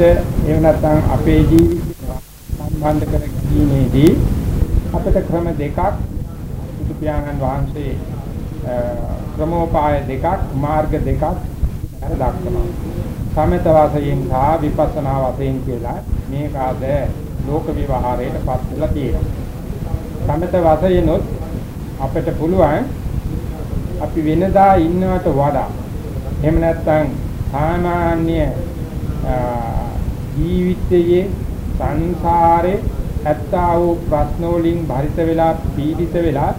එහෙම නැත්නම් අපේ ජීවිතය සම්බන්ධ කර ගැනීමේදී අපිට ක්‍රම දෙකක් බුදු පියාණන් වහන්සේ ක්‍රමෝපාය දෙකක් මාර්ග දෙකක් අර දක්වනවා. සමත වාසයෙන් සහ විපස්සනා වාසයෙන් කියලා මේක ආද ලෝක විවහාරයට පත් වෙලා තියෙනවා. සමත වාසයෙන්ොත් අපිට පුළුවන් අපි වෙනදා ඉන්නවට වඩා එහෙම නැත්නම් සාමාන්‍ය ජීවිතයේ සංසාරේ ඇත්තා වූ ප්‍රශ්න වලින් භරිත වෙලා පීඩිත වෙලා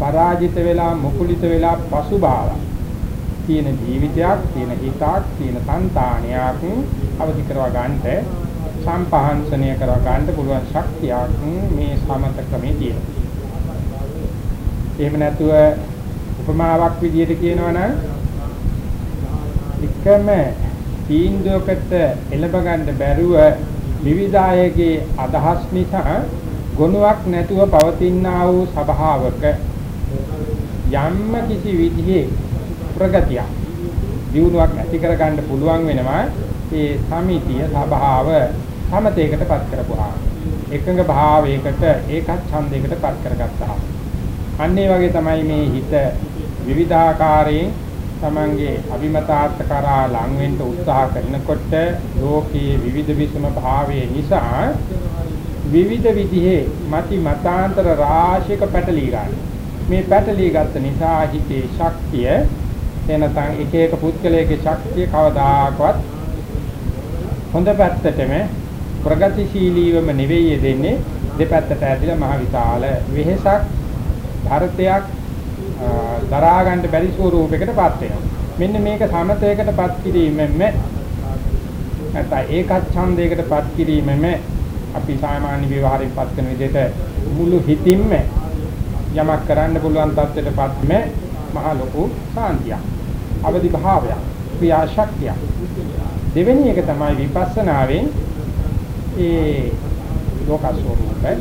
පරාජිත වෙලා මුකුලිත වෙලා පසුබාලා තියෙන ජීවිතයක් තියෙන හිතක් තියෙන సంతානයක් අවදි කරවා ගන්නට සම්පහන්සනය කරවා ගන්න පුළුවන් ශක්තියක් මේ සමත ක්‍රමේ තියෙනවා. එහෙම නැතුව උපමාවක් විදිහට කියනවා නම් එකම තීන්දුවකට එළඹ ගන්න බැරුව විවිධායගේ අදහස් නිසා ගුණයක් නැතුව පවතිනා වූ සභාවක යම්ම කිසි විදිහේ ප්‍රගතිය දියුණුවක් ඇති කර ගන්න පුළුවන් වෙනවා ඒ සමිතිය සභාව සමතේකටපත් කරපුවා. එකඟ භාවයකට ඒකත් ඡන්දයකටපත් කරගත්තා. අන්න ඒ වගේ තමයි මේ හිත විවිධාකාරයෙන් තමන්ගේ අභිමතාර්ථ කරා ලං වෙන්න උත්සාහ කරනකොට ලෝකයේ විවිධ විසම භාවයේ නිසා විවිධ විදිහේ මති මතාන්තර රාශියක පැටලී ගන්න. මේ පැටලී ගත්ත නිසා හිතේ ශක්තිය එනතන් එක එක පුද්ගලයේ ශක්තිය කවදාකවත් හොඳ පැත්තටම ප්‍රගතිශීලීවම නෙවෙයි දෙන්නේ දෙපැත්තට ඇදලා මහ විශාල වෙහෙසක් ධර්තයක් දරා ගන්න බැරි ස්වරූපයකටපත් වෙනවා. මෙන්න මේක සමතයකටපත් කිරීමෙන් නැත්නම් ඒකත් ඡන්දයකටපත් කිරීමෙන් අපි සාමාන්‍ය විවහාරයෙන්පත් කරන විදිහට මුළු හිතින්ම යමක් කරන්න පුළුවන් තත්ත්වයටපත් මේ මහ ලොකු සාන්තියක්. අවදි භාවයක්, ක්‍රියාශක්තියක්. දෙවෙනි එක තමයි විපස්සනාවෙන් ඒ ලෝක ස්වરૂපය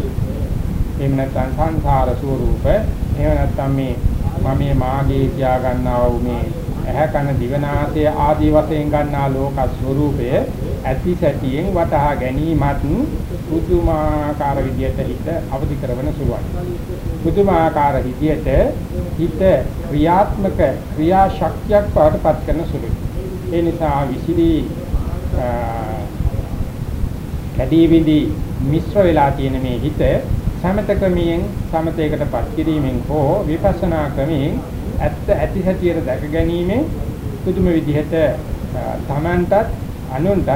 එහෙම නැත්නම් සංසාර ස්වરૂපය එහෙම නැත්නම් මේ මම මේ මාගේ කියා ගන්නා වූ මේ ඇහැ කන දිවනාසය ආදී වශයෙන් ගන්නා ලෝක ස්වરૂපය ඇති සැටියෙන් වටහා ගැනීමත් පුදුමාකාර විදියට හිත අවදි කරවන සුළුයි. පුදුමාකාර විදියට හිත ක්‍රියාත්මක ක්‍රියාශක්තියක් පාටපත් කරන සුළුයි. ඒ නිසා විසිරී කැඩී විදි මිශ්‍ර වෙලා තියෙන මේ හිත සමත ක්‍රමයෙන් සමතේකටපත් කිරීමෙන් හෝ විපස්සනා ක්‍රමයෙන් ඇත්ත ඇති හැටියට දැක ගැනීමෙන් පුදුම විදිහට තමන්ටත් අනුන්ටත්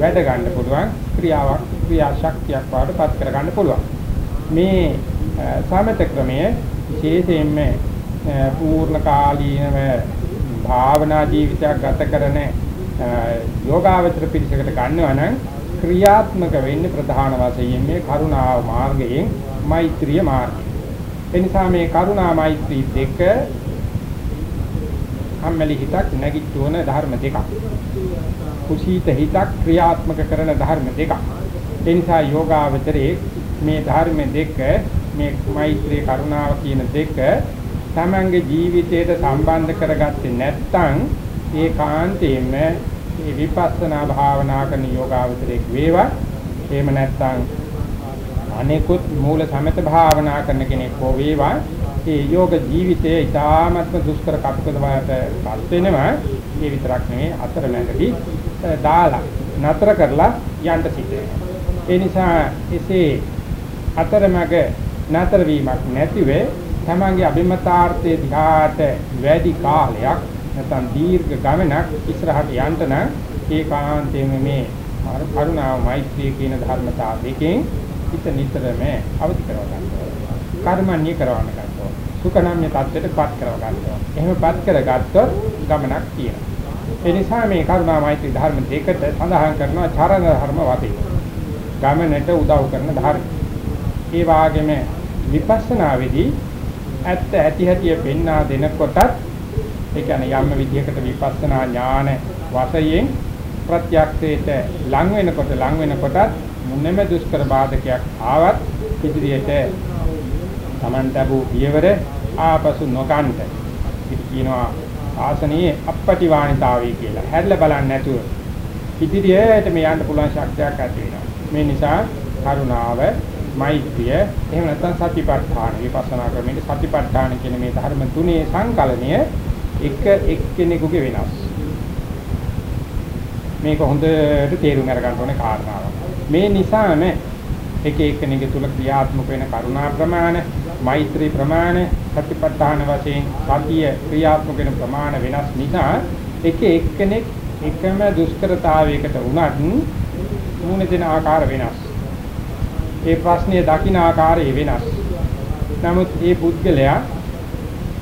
වැඩ ගන්න පුළුවන් ක්‍රියාවක් ක්‍රියා ශක්තියක් වඩපත් කර ගන්න පුළුවන්. මේ සමත ක්‍රමය විශේෂයෙන්ම පූර්ණ කාලීනව භාවනා ජීවිතයක් ගත කරන යෝගාවචර පිළිසකට ගන්නවා නම් ක්‍රියාත්මක වෙන්නේ ප්‍රධාන වශයෙන් මේ කරුණාව මාර්ගයෙන් මෛත්‍රිය මාර්ගය. එනිසා මේ කරුණා මෛත්‍රී දෙක අම්මලි හිතක් නැගිටවන ධර්ම දෙකක්. කුසීත හිතක් ක්‍රියාත්මක කරන ධර්ම දෙකක්. එනිසා යෝගාවචරයේ මේ ධර්ම දෙක මේ මෛත්‍රී කරුණාව කියන දෙක තමන්ගේ ජීවිතයට සම්බන්ධ කරගත්තේ නැත්නම් ඒකාන්තයෙන්ම මේ විපස්සනා භාවනා කරන යෝගාවචරයක් වේවා එහෙම නැත්නම් අනෙකුත් මූල සමත භාවනා කරන කෙනෙක් හෝ වේවා. ඒ යෝග ජීවිතයේ ඊ타ත්ම දුෂ්කර කටුකද වලට පත් වෙනවා. ඒ විතරක් නෙවෙයි අතරමැදදී දාලා නතර කරලා යන්න සිද්ධ ඒ නිසා එසේ අතරමැග නතර වීමක් නැතිව තමන්ගේ අභිමතාර්ථයේ දිහාට වැඩි කාලයක් නැත්නම් දීර්ඝ ගමනක් ඉස්සරහට යන්න නම් ඒකාන්තයෙන්ම මේ කරුණාව මෛත්‍රිය කියන ධර්මතා දෙකෙන් හිත නිතරම අවදි කරව ගන්නවා. කර්මන්නේ කරවන්න ගන්නවා. සුඛනම්ය tattweටපත් කරව ගන්නවා. එහෙමපත් කරගත්තොත් ගමනක් තියෙනවා. ඒ නිසා මේ කරුණා මෛත්‍රී ධර්ම දෙකට සඳහන් කරනවා චරණ ධර්ම වශයෙන්. ගමනට උදව් කරන ධර්ම. ඒ වාගේම විපස්සනාවේදී ඇත්ත ඇති හැටි පෙන්වා දෙනකොටත් ඒ කියන්නේ යම් විදියකට විපස්සනා ඥාන වශයෙන් ප්‍රත්‍යක්ෂයට ලං වෙනකොට ලං වෙනකොටත් මොනම දුෂ්කර බාධකයක් ආවත් ඉදිරියට Taman tabu පියවර ආපසු නොකන්ට ඉති කියනවා ආසනයේ අපපටිවාණිතාවය කියලා හැදලා බලන්නේ නැතුව ඉදිරියට මේ යන්න පුළුවන් ශක්තියක් ඇති වෙනවා. මේ නිසා කරුණාව, මෛත්‍රිය, එහෙම නැත්නම් සතිපට්ඨාන විපස්සනා ක්‍රමයේ සතිපට්ඨාන කියන මේ ධර්ම තුනේ සංකලනය එක එක්කෙනෙකුගේ වෙනස්. මේක හොඳට තේරුම් අරගන්න ඕනේ කාරණාවක්. මේ නිසාම එක එක්කෙනෙකුගේ තුල ක්‍රියාත්මක වෙන කරුණා ප්‍රමාණ, මෛත්‍රී ප්‍රමාණ, සතිපට්ඨාන වශයෙන් සතිය ක්‍රියාත්මක වෙන ප්‍රමාණ වෙනස් නිසා එක එක්කෙනෙක් එකම දුෂ්කරතාවයකට වුණත් මුහුණ දෙන ආකාර වෙනස්. ඒ ප්‍රශ්නය දකින්න ආකාරය වෙනස්. නමුත් මේ පුද්ගලයා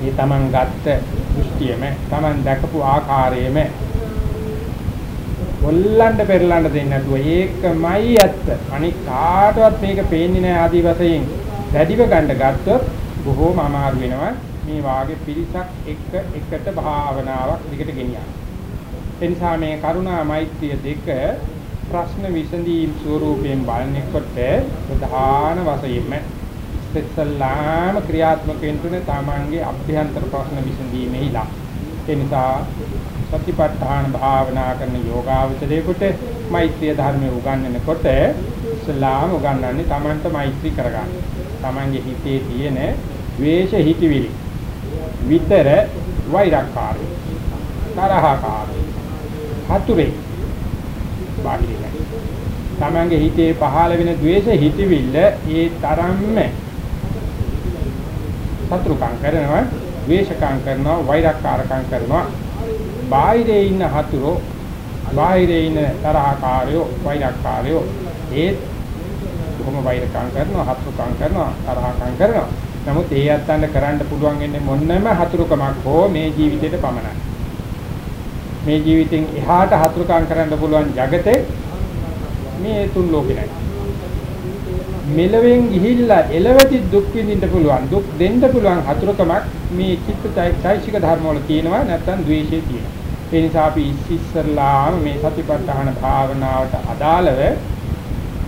මේ Taman ගත්ත දෘෂ්ටියම Taman දැකපු ආකාරයෙම කොල්ලන්ට පෙරලන්න දෙන්නේ නැතුව ඒකමයි ඇත්ත. අනික කාටවත් මේක පේන්නේ නැහැ ආදි වශයෙන් වැඩිව ගන්න ගත්තොත් බොහෝම අමාරු වෙනවා. මේ වාගේ පිරිසක් එක එකට භාවනාවක් දිගට ගෙනියන්න. ඒ නිසා මේ කරුණා මෛත්‍රිය දෙක ප්‍රශ්න විසඳීම් ස්වරූපයෙන් බලනකොට ප්‍රධාන වශයෙන්ම ඉස්සෙල්ලාම ක්‍රියාත්මක වෙන්නේ තමන්ගේ අභ්‍යන්තර ප්‍රශ්න විසඳීමේලා. ඒ නිසා සතිපට්ඨාන භාවනා කරන යෝගාවචරයේකට මෛත්‍රිය ධර්මයේ උගන්වනකොට ඉස්ලාම උගන්වන්නේ Tamanට මෛත්‍රී කරගන්න. Tamanගේ හිතේ තියෙන ද්වේෂ හිතවිලි විතර වෛරක්කාරය තරහකාරය හතුරේ බාහිරයි. Tamanගේ හිතේ පහළ වෙන ද්වේෂ හිතවිල්ල ඒ තරම්ම සතුරුකම් කරනවා, ද්වේෂකම් කරනවා, වෛරක්කාරකම් කරනවා. බාහිරේ ඉන්න හතුරෝ බාහිරේ ඉන්න තරහකාරයෝ වෛරක්කාරයෝ ඒත් බොහොම වෛරකම් කරනවා හතුරුකම් කරනවා තරහකම් කරනවා. නමුත් ඒ අත්තන්ට කරන්න පුළුවන් වෙන්නේ මොන්නම හතුරුකමක් හෝ මේ ජීවිතේට පමණයි. මේ ජීවිතෙන් එහාට හතුරුකම් කරන්න පුළුවන් జగතේ මේ තුන් ලෝකේ නැහැ. මෙලවෙන් ගිහිල්ලා එලවති දුක් විඳින්න පුළුවන්. දුක් දෙන්න පුළුවන් හතුරුකමක් මේ චිත්තචෛතසික ධර්ම වල තියෙනවා නැත්නම් ද්වේෂයේ තියෙනවා. ඒ නිසා අපි ඉස්සෙල්ලාම මේ සතිපට්ඨාන භාවනාවට අදාළව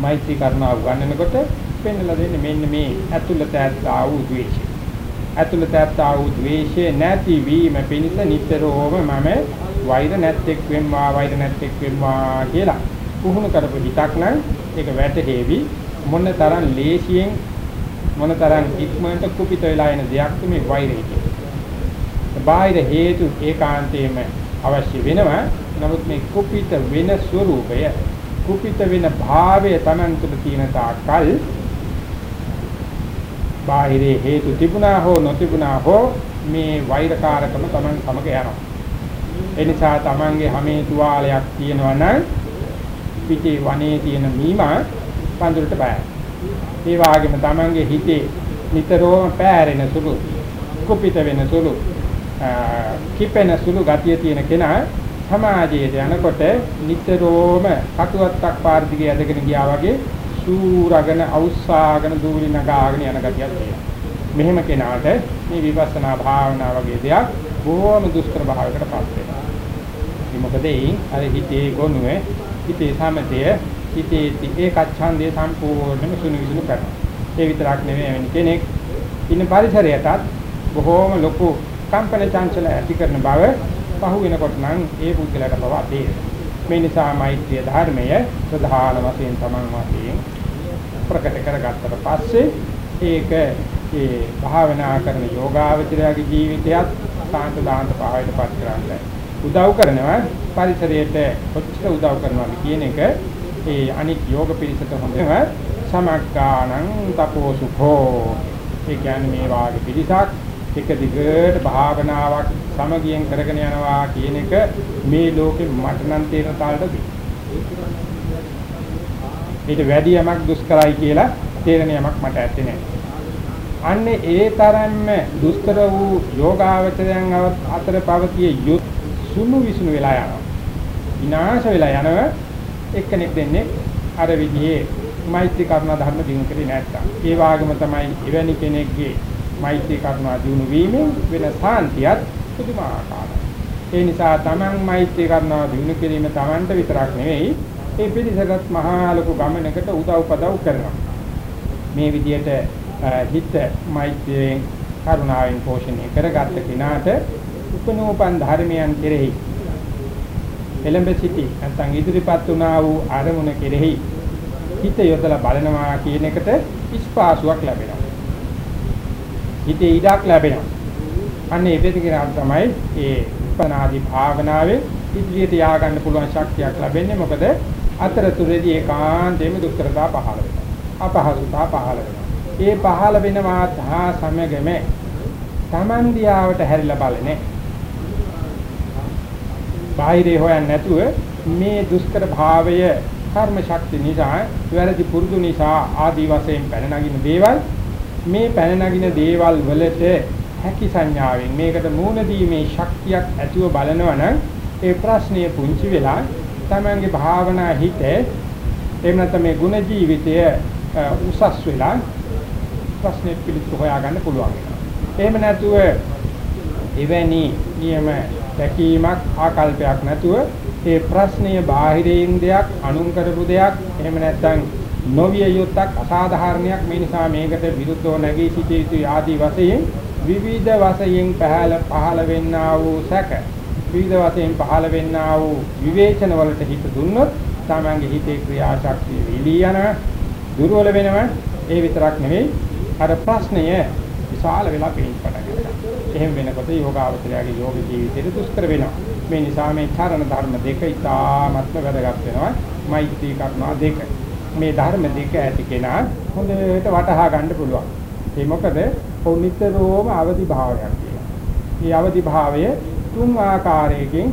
මෛත්‍රී කරනවා උගන්වනකොට පෙන්වලා දෙන්නේ මෙන්න මේ ඇතුළත ඇත්තා වූ ද්වේෂය. ඇතුළත ඇත්තා වූ ද්වේෂය නැති වීම පිණිස නිතරම මම වෛර නැත්තේක් වෙම්වා වෛර නැත්තේක් වෙම්වා කියලා පුහුණු කරපු හිතක් නම් ඒක වැටහෙවි. මොන තරම් ලේසියෙන් මොන තරම් ඉක්මනට කුපිත වෙලා එන දෙයක්ද මේ වෛරය කියන්නේ. බාහිර හේතු ඒකාන්තයෙන්ම අවශ්‍ය වෙනවා. නමුත් මේ කුපිත වෙන ස්වરૂපය කුපිත වෙන භාවය Taman තුළ තියෙන තාකල් බාහිරේ හේතු තිබුණා හෝ නොතිබුණා හෝ මේ වෛරකාරකම Taman සමග යනවා. ඒ නිසා Tamanගේ හැමේ තුවාලයක් තියෙනවා නම් පිටේ වනේ තියෙන මීමා පඳුරට බයයි. ඒ වගේම Tamanගේ හිතේ නිතරම පෑරෙන සුළු කුපිත වෙන සුළු කිපෙන සුළු ගතිය තියෙන කෙනා සමාජයට යනකොට නිතරම කටුවත්තක් පාර දිගේ ඇදගෙන ගියා වගේ සූරගෙන අවුස්සාගෙන දූලි නගාගෙන යන ගතියක් තියෙනවා. මෙහෙම කෙනාට මේ විපස්සනා භාවනා වගේ දෙයක් බොහොම දුෂ්කර භාවයකට පත් වෙනවා. ඒ මොකද ඒ අර හිතේ ගොනුවේ හිතේ සමතය හිතේ ඒකච්ඡන්දේ සම්පූර්ණයෙන්ම සුණු විසුණු කරනවා. ඒ විතරක් නෙවෙයි වෙන කෙනෙක් ඉන්න පරිසරයටත් බොහොම ලොකු කම්පන චංචල ඇති කරන බව පහු වෙනකොට නම් ඒ පුද්ගලයාට බව තේරෙනවා. මේ නිසා මෛත්‍රිය ධර්මය ප්‍රධාන වශයෙන් තමන් වශයෙන් ප්‍රකට කරගත්තට පස්සේ ඒක ඒ භාවනා කරන යෝගාවචරයාගේ ජීවිතයත් සාන්ත දාන්ත පහයටපත් කරන්න උදව් කරනවා පරිසරයට කොච්චර උදව් කරනවද කියන එක ඒ අනික් යෝග පිළිසත හොඳම සමග්ගාණං තපෝසුඛෝ ඒ කියන්නේ මේ වාගේ පිළිසක් එක දිගට භාවනාවක් සමගියෙන් කරගෙන යනවා කියන එක මේ ලෝකෙ මට නම් තේරෙන තාලට ඊට වැඩි යමක් දුෂ්කරයි කියලා තේරෙන යමක් මට ඇත්තේ නැහැ. අන්නේ ඒ තරම්ම දුෂ්කර වූ යෝගාවචරයන් අතර පවතිය යුත් සුණු විසුණු වෙලා යනවා. විනාශ වෙලා යනවා එක්කෙනෙක් දෙන්නේ අර විදිහේ මෛත්‍රී කරුණා ධර්ම දිනු කරේ නැත්තම්. ඒ වගේම තමයි එවැනි කෙනෙක්ගේ මෛත්‍රී කරුණා දිනු වීමෙන් වෙන සාන්තියත් පුදුමාකාරයි. ඒ නිසා Taman මෛත්‍රී කරුණා දිනු කිරීම Tamanට විතරක් නෙවෙයි ඒ පිළිසගත් මහා ලොකු ගමනකට උදව් පදව් කරනවා. මේ විදිහට හිත මෛත්‍රියෙන් කරුණාවෙන් පෝෂණය කරගත්ත කෙනාට උපනෝපන් ධර්මයන් කෙරෙහි එළඹ සිටි නැත්නම් ඉදිරිපත් වුණා වූ අරමුණ කෙරෙහි හිත යොදලා බලනවා කියන එකට ස්පාසුවක් ලැබෙනවා. හිතේ ඉඩක් ලැබෙනවා. අන්න ඒ දෙකේ තමයි ඒ උපනාදී භාවනාවේ ඉදිරියට යා ගන්න පුළුවන් ශක්තියක් ලැබෙන්නේ මොකද අතරතුරේදී ඒකාන්තයෙන්ම දුක්ඛතා පහළ වෙනවා. අපහසුතා පහළ වෙනවා. ඒ පහළ වෙනවා හා සමගම Taman දියාවට හැරිලා බලන්නේ. බාහිරේ හොයන්නේ නැතුව මේ දුෂ්කර භාවය කර්ම ශක්ති නිසා, වැරදි පුරුදු නිසා ආදි වශයෙන් පැන නගින දේවල් මේ පැන නගින දේවල් වලට හැකි සංඥාවෙන් මේකට මූණ දීමේ ශක්තියක් ඇතුව බලනවා නම් ඒ ප්‍රශ්නය පුංචි වෙලා තමන්ගේ භාවනා හිතේ එහෙම නැත්නම් මේ ගුණ ජීවිතය උසස් වෙලා ප්‍රශ්නෙට පිළිතුරු හොයාගන්න පුළුවන් වෙනවා. එහෙම නැතුව එවැනි නියම දැකීමක් ආකල්පයක් නැතුව ඒ ප්‍රශ්නය බාහිරින් දෙයක් අනුන් කරපු දෙයක් එහෙම නැත්නම් නොවිය යුත්තක් අසාධාරණයක් මේ නිසා මේකට විරුද්ධව නැගී සිටිය යුතු ආදී වශයෙන් විවිධ වශයෙන් පහළ පහළ වෙන්නා වූ සැක විවිධ වශයෙන් පහළ වෙන්නා වූ විවේචන වලට හිත දුන්නොත් තමන්ගේ හිතේ ක්‍රියාශක්තිය විලී යන දුර්වල වෙනවා ඒ විතරක් නෙවෙයි අර ප්‍රශ්නය විශාල වෙලා පේන්න පටන් ගන්නවා. එහෙම වෙනකොට යෝගාවචරයාගේ යෝග ජීවිතේ දුෂ්කර වෙනවා. මේ නිසා මේ චරණ ධර්ම දෙක ඉතාමත්ම වැදගත් වෙනවා. මෛත්‍රී කරුණා දෙක. මේ ධර්ම දෙක ඇති කෙනා හොඳට වටහා ගන්න පුළුවන්. ඒ මොකද පොනිතරෝම අවදි භාවයක් තියෙනවා. මේ අවදි භාවය තුන් ආකාරයකින්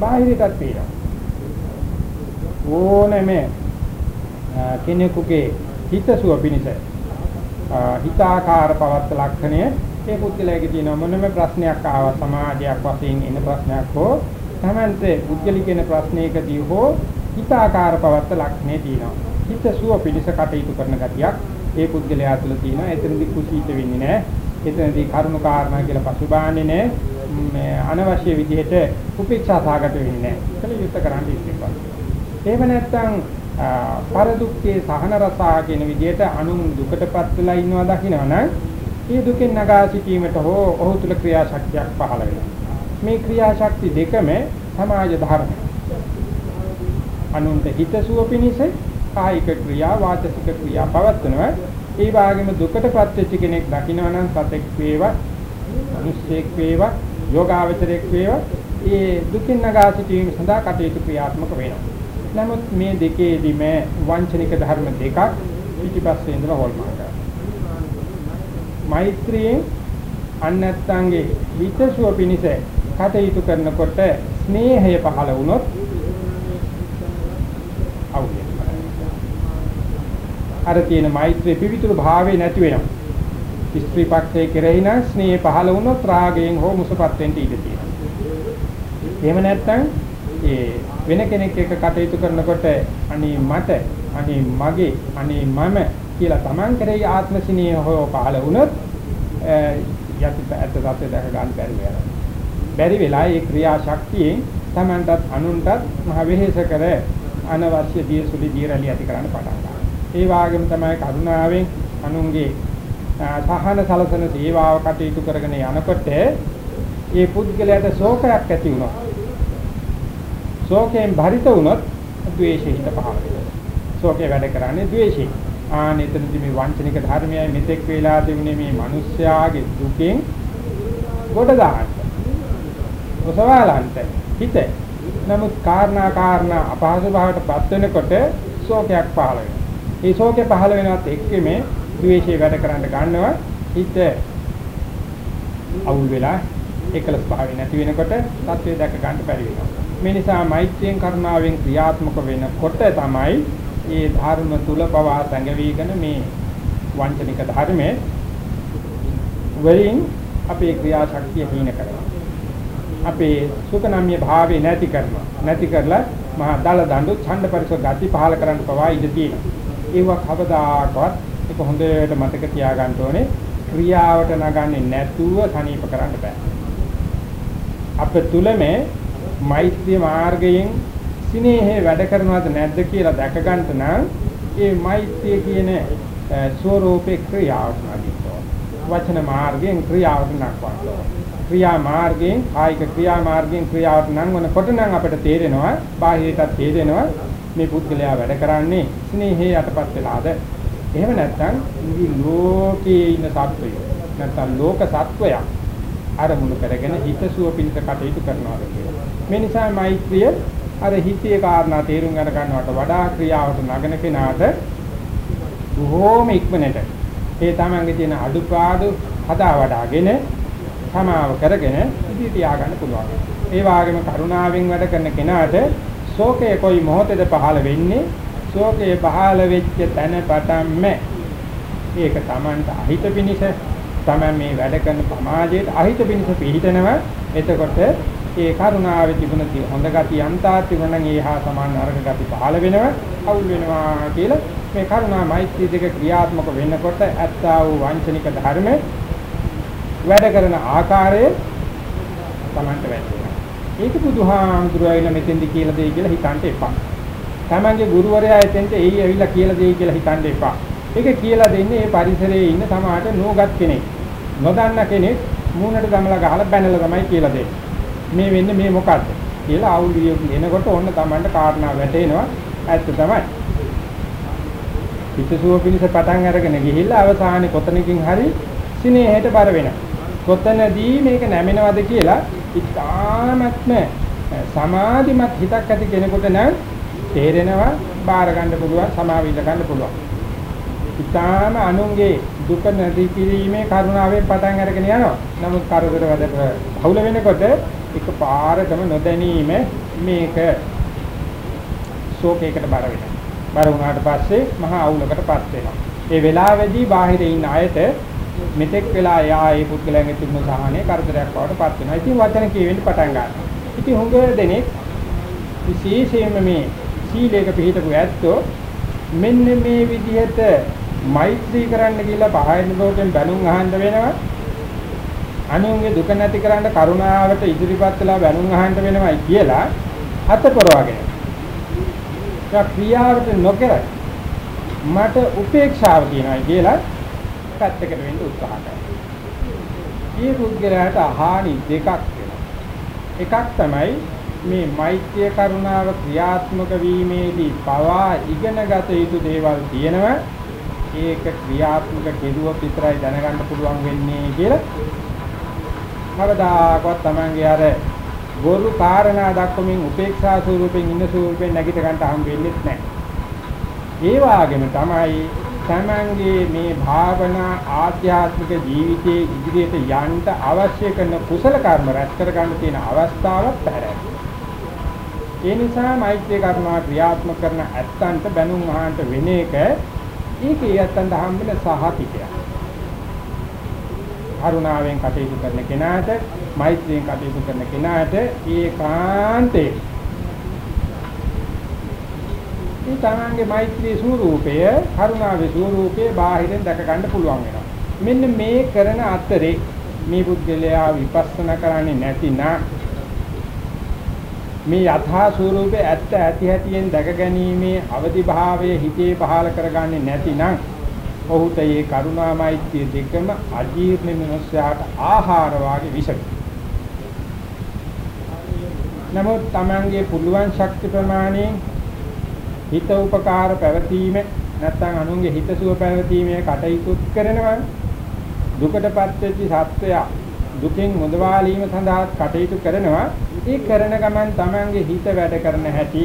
බාහිරටත් පේනවා. ඕනෙම කෙනෙකුගේ හිතසුව පිණිස හිතාකාර පවත් ලක්ෂණය. ඒ පුද්ගලයාගේ තියෙන මොනම ප්‍රශ්නයක් ආව සමාජයක් වශයෙන් එන ප්‍රශ්නයක් හෝ තමන්ට පුද්ගලිකෙන ප්‍රශ්නයකදී හෝ හිතාකාර පවත් ලක්ෂණේ තියෙනවා. හිතසුව පිණිස කටයුතු කරන ගතියක් ඒ පුද්ගලයා තුළ තියෙනවා. එතනදී කුසීත වෙන්නේ නැහැ. එතනදී කරුණු කාරණා කියලා පසුබාන්නේ නැහැ. මේ අනවශ්‍ය විදිහට උපේක්ෂා සාගත වෙන්නේ නැහැ. කල යුත්තේ කරන්න ඉස්සෙල්ලා. එහෙම නැත්නම් පරදුක්ඛේ සහන රසා කියන විදිහට අනුන් දුකටපත් වෙලා ඉන්නවා දකිනවනම් ඒ දුකෙන් නගා සිටීමට හෝ ඔහු තුල ක්‍රියාශක්තියක් පහළ වෙනවා. මේ ක්‍රියාශක්ති දෙකම සමාජ ධර්ම. අනුන්ට හිතසුව පිණිස කායික ක්‍රියා වාචික ක්‍රියා පවත්වනවා. ඒ වගේම දුකටපත් වෙච්ච කෙනෙක් දකිනවනම් සතෙක් වේවා, මිනිස්සෙක් වේවා, යෝගාවචරයක් වේවා, ඒ දුකින් නගා සිටීම සඳහා කටයුතු ක්‍රියාත්මක වෙනවා. නමුත් මේ දෙකේදීම වංචනික ධර්ම දෙකක් පිටිපස්සේ ඉඳලා හොල්මන් කරනවා. මෛත්‍රියෙන් අන්නත්තන්ගේ විතසුව පිනිස කටයුතු කරනකොට ස්නේහය පහළ වුණොත් අවුල් අර තියෙන මෛත්‍රී පිවිතුරු භාවය නැති වෙනවා. ස්ත්‍රී පක්ෂයේ කෙරෙහි නම් ස්නේහ පහළ වුණොත් රාගයෙන් හෝ මුසපත් වෙන්න ඉඩ තියෙනවා. එහෙම නැත්නම් ඒ වෙන කෙනෙක් එක්ක කටයුතු කරනකොට අනේ මට අනේ මගේ අනේ මම කියලා Taman කරේ ආත්ම සිනේහ හොය පහළ වුණොත් යටි ඇත්ත සත්‍ය දැක ගන්න බැරි වෙනවා. බැරි වෙලා ඒ ක්‍රියා ශක්තියෙන් Tamanටත් අනුන්ටත් මහ වෙහෙස කර අනවශ්‍ය දියසුලි දියරලිය ඇති කරන්න පටන් ගන්නවා. ඒ වගේම තමයි කරුණාවෙන් අනුන්ගේ සහන සලසන සේවාව කටයුතු කරගෙන යනකොට ඒ පුද්ගලයාට ශෝකයක් ඇති වුණා. ශෝකයෙන් භරිත වුණොත් ද්වේෂය හිත පහළ වෙනවා. ශෝකේ වැඩ කරන්නේ ද්වේෂය. ආන එතනදී මේ වංචනික ධර්මයයි මෙතෙක් වේලා තිබුණේ මේ මිනිස්යාගේ දුකෙන් ගොඩ දාන්න. ඔසවාලන්ට හිත. නමුත් කාරණා කාරණා අපහසු භාවයට පත් වෙනකොට ශෝකයක් පහළ වෙනවා. මේ ශෝකේ පහළ වෙනවත් එක්කෙම ද්වේෂය වැඩ කරන්න ගන්නවා. හිත අවුල් වෙලා එකලස් භාවය නැති වෙනකොට සත්‍යය දැක ගන්න බැරි වෙනවා. මේ නිසා මෛත්‍රියෙන් කරුණාවෙන් ක්‍රියාත්මක වෙනකොට තමයි මේ ධර්ම තුල පවා සංගවිගෙන මේ වංචනික ධර්මයේ වලින් අපේ ක්‍රියාශක්තිය හීන කරනවා. අපේ සුඛනම්‍ය භාවය නැති කරනවා. නැති කරලා මහා දල දඬු ඡණ්ඩ පරිස ගති පහල කරන්න පවා ඉඩ තියෙනවා. ඒව කවදාකවත් ඒක හොඳට මතක තියාගන්න ඕනේ. ක්‍රියාවට නගන්නේ නැතුව සනීප කරන්න බෑ. අප තුලමේ මෛත්‍රී මාර්ගයෙන් සිනේහේ වැඩ කරනවද නැද්ද කියලා දැක ගන්නට නම් ඒ මෛත්‍රිය කියන ස්වરૂපේ ක්‍රියාවට නගින්න වචන මාර්ගයෙන් ක්‍රියාවට නක්වන්න ක්‍රියා මාර්ගයෙන් කායික ක්‍රියා මාර්ගයෙන් ක්‍රියාවට නම් වනකොට නම් අපිට තේරෙනවා බාහිරටත් තේරෙනවා මේ පුද්ගලයා වැඩ කරන්නේ ස්නේහේ යටපත් වෙලාද. එහෙම නැත්නම් මේ ලෝකයේ ඉන්න සත්වය නැත්නම් ලෝක සත්වයා අරමුණු කරගෙන හිතසුව පිණිස කටයුතු කරනවා කියලා. මේ නිසා මෛත්‍රිය අර හිතේ කාරණා තේරුම් ගන්න ගන්නවට වඩා ක්‍රියාවට නගන කෙනාට බොහෝම ඉක්මනට ඒ තමන්ගේ තියෙන අඩුපාඩු හදා වඩාගෙන සමාව කරගෙන ඉදිරියට ය아가න්න පුළුවන්. ඒ වගේම කරුණාවෙන් වැඩ කරන කෙනාට ශෝකය කොයි මොහොතේද පහළ වෙන්නේ? ශෝකය පහළ වෙච්ච තැන පටන්ම ඒක Tamanට අහිත පිනිස තමයි මේ වැඩ කරන සමාජයේ අහිත පිනිස පිළිතනවා එතකොට ඒ කරුණාවේ තිබුණ හොඳ ගතිය අන්තා තිබුණනම් ඒ හා සමාන නරක ගති පහළ වෙනවා අවුල් වෙනවා කියලා මේ කරුණා මෛත්‍රී දෙක ක්‍රියාත්මක වෙනකොට ඇත්තා වූ වංචනික ධර්ම වැඩ කරන ආකාරය Tamanට වැටෙනවා. ඒක බුදුහාමුදුරුවෝ ඇවිල්ලා මෙතෙන්දි කියලා දෙයි කියලා හිතන්න එපා. Tamanගේ ගුරුවරයා එතෙන්ට එයි ඇවිල්ලා කියලා දෙයි කියලා හිතන්න එපා. ඒක කියලා දෙන්නේ මේ පරිසරයේ ඉන්න සමාහට නෝගත් කෙනෙක්. නොදන්න කෙනෙක් මූණට දමලා ගහලා බැනලා තමයි කියලා දෙන්නේ. මේ වෙන්නේ මේ මොකද්ද කියලා ආවුලිය එනකොට ඔන්න Tamanට කාරණා වැටෙනවා. ඇත්ත තමයි. හිතසුව පිණිස පටන් අරගෙන ගිහිල්ලා අවසානයේ කොතනකින් හරි සිනේහයට බර වෙනවා. කොතනදී මේක නැමෙනවද කියලා ඉතාමත්ම සමාධිමත් හිතක් ඇති කෙනෙකුට නම් තේරෙනවා බාර ගන්න පුළුවන් සමාවිල්ල ගන්න පුළුවන්. ඉතාම අනුන්ගේ දුක නැති කිරීමේ කරුණාවෙන් පටන් අරගෙන යනවා. නමුත් කරදර වැඩ බහුල වෙනකොට එක පාරකම නොදැනීම මේක ශෝකයකට බර වෙනවා. බර වුණාට පස්සේ මහා අවුලකටපත් වෙනවා. ඒ වෙලාවේදී බාහිර ඉන්න අයට මෙතෙක් වෙලා යා ඒ පුද්ගලයන්ගේ තිබුණු සහනේ කරදරයක් බවට පත් වෙනවා. ඉතින් වචන කියවෙන්න පටන් ගන්නවා. ඉතින් හුඟ දෙනෙක් විශේෂයෙන්ම මේ සීලයක පිළිපදපු ඇත්තෝ මෙන්න මේ විදිහට මෛත්‍රී කරන්න කියලා පහයන ලෝකෙන් බැනුම් අහන්න වෙනවා. අනුන්ගේ දුක නැති කරන්න කරුණාවට ඉදිරිපත් වෙලා බැනුම් අහන්න වෙනවයි කියලා අත පොරවගෙන. ඒක ක්‍රියාවට නොකර මට උපේක්ෂාව කියනවා කියලා පැත්තකට වෙන්න උත්සාහ කරනවා. මේ පුද්ගලයාට හානි දෙකක් වෙනවා. එකක් තමයි මේ මෛත්‍රිය කරුණාව ක්‍රියාත්මක වීමේදී පවා ඉගෙනගත යුතු දේවල් තියෙනවා. ඒක ක්‍රියාත්මක කෙරුවොත් විතරයි දැනගන්න පුළුවන් වෙන්නේ කියලා. කවදාකවත් Tamange අර ගොරු කාරණා දක්වමින් උපේක්ෂා ස්වරූපෙන් ඉන්න ස්වරූපෙන් නැගිට ගන්න හම් වෙන්නේ නැහැ. ඒ වගේම තමයි තමන්ගේ මේ භාවනා ආධ්‍යාත්මික ජීවිතයේ ඉදිරියට යන්න අවශ්‍ය කරන කුසල කර්ම රැස් කර ගන්න තියෙන අවස්ථාවක් පැහැරයි. ඒ නිසා මෛත්‍රී කර්මා ක්‍රියාත්මක කරන ඇත්තන්ට බැනුම් අහන්න වෙන එක ඒකේ ඇත්තන්ට හම්බෙන සහතිකය. කරුණාවෙන් කටයුතු කරන කෙනාට මෛත්‍රියෙන් කටයුතු කරන කෙනාට ඒකාන්තේ ඒ තමන්ගේ මෛත්‍රී ස්වરૂපය කරුණාවේ ස්වરૂපය බාහිරින් දැක ගන්න පුළුවන් වෙනවා. මෙන්න මේ කරන අතරේ මේ පුද්ගලයා විපස්සනා කරන්නේ නැතිනම් මේ යථා ස්වરૂපේ ඇත්ත ඇති හැටියෙන් දැක ගැනීමේ අවදි භාවය හිතේ පහළ කරගන්නේ නැතිනම් ඔහුට මේ කරුණා මෛත්‍රී දෙකම අජීර්ණ මනුස්සයාට ආහාර වාගේ විෂක. නමුත් Tamange පුළුවන් ශක්ති ප්‍රමාණයෙන් හිත උපකාර පැවතීම නැත්නම් අනුන්ගේ හිතසුව පැවතීමේ කටයුතු කරනවා දුකටපත් වෙච්ච සත්වයා දුකෙන් මුදවාලීම සඳහා කටයුතු කරනවා ඒ කරන ගමන් Tamange හිත වැඩ කරන හැටි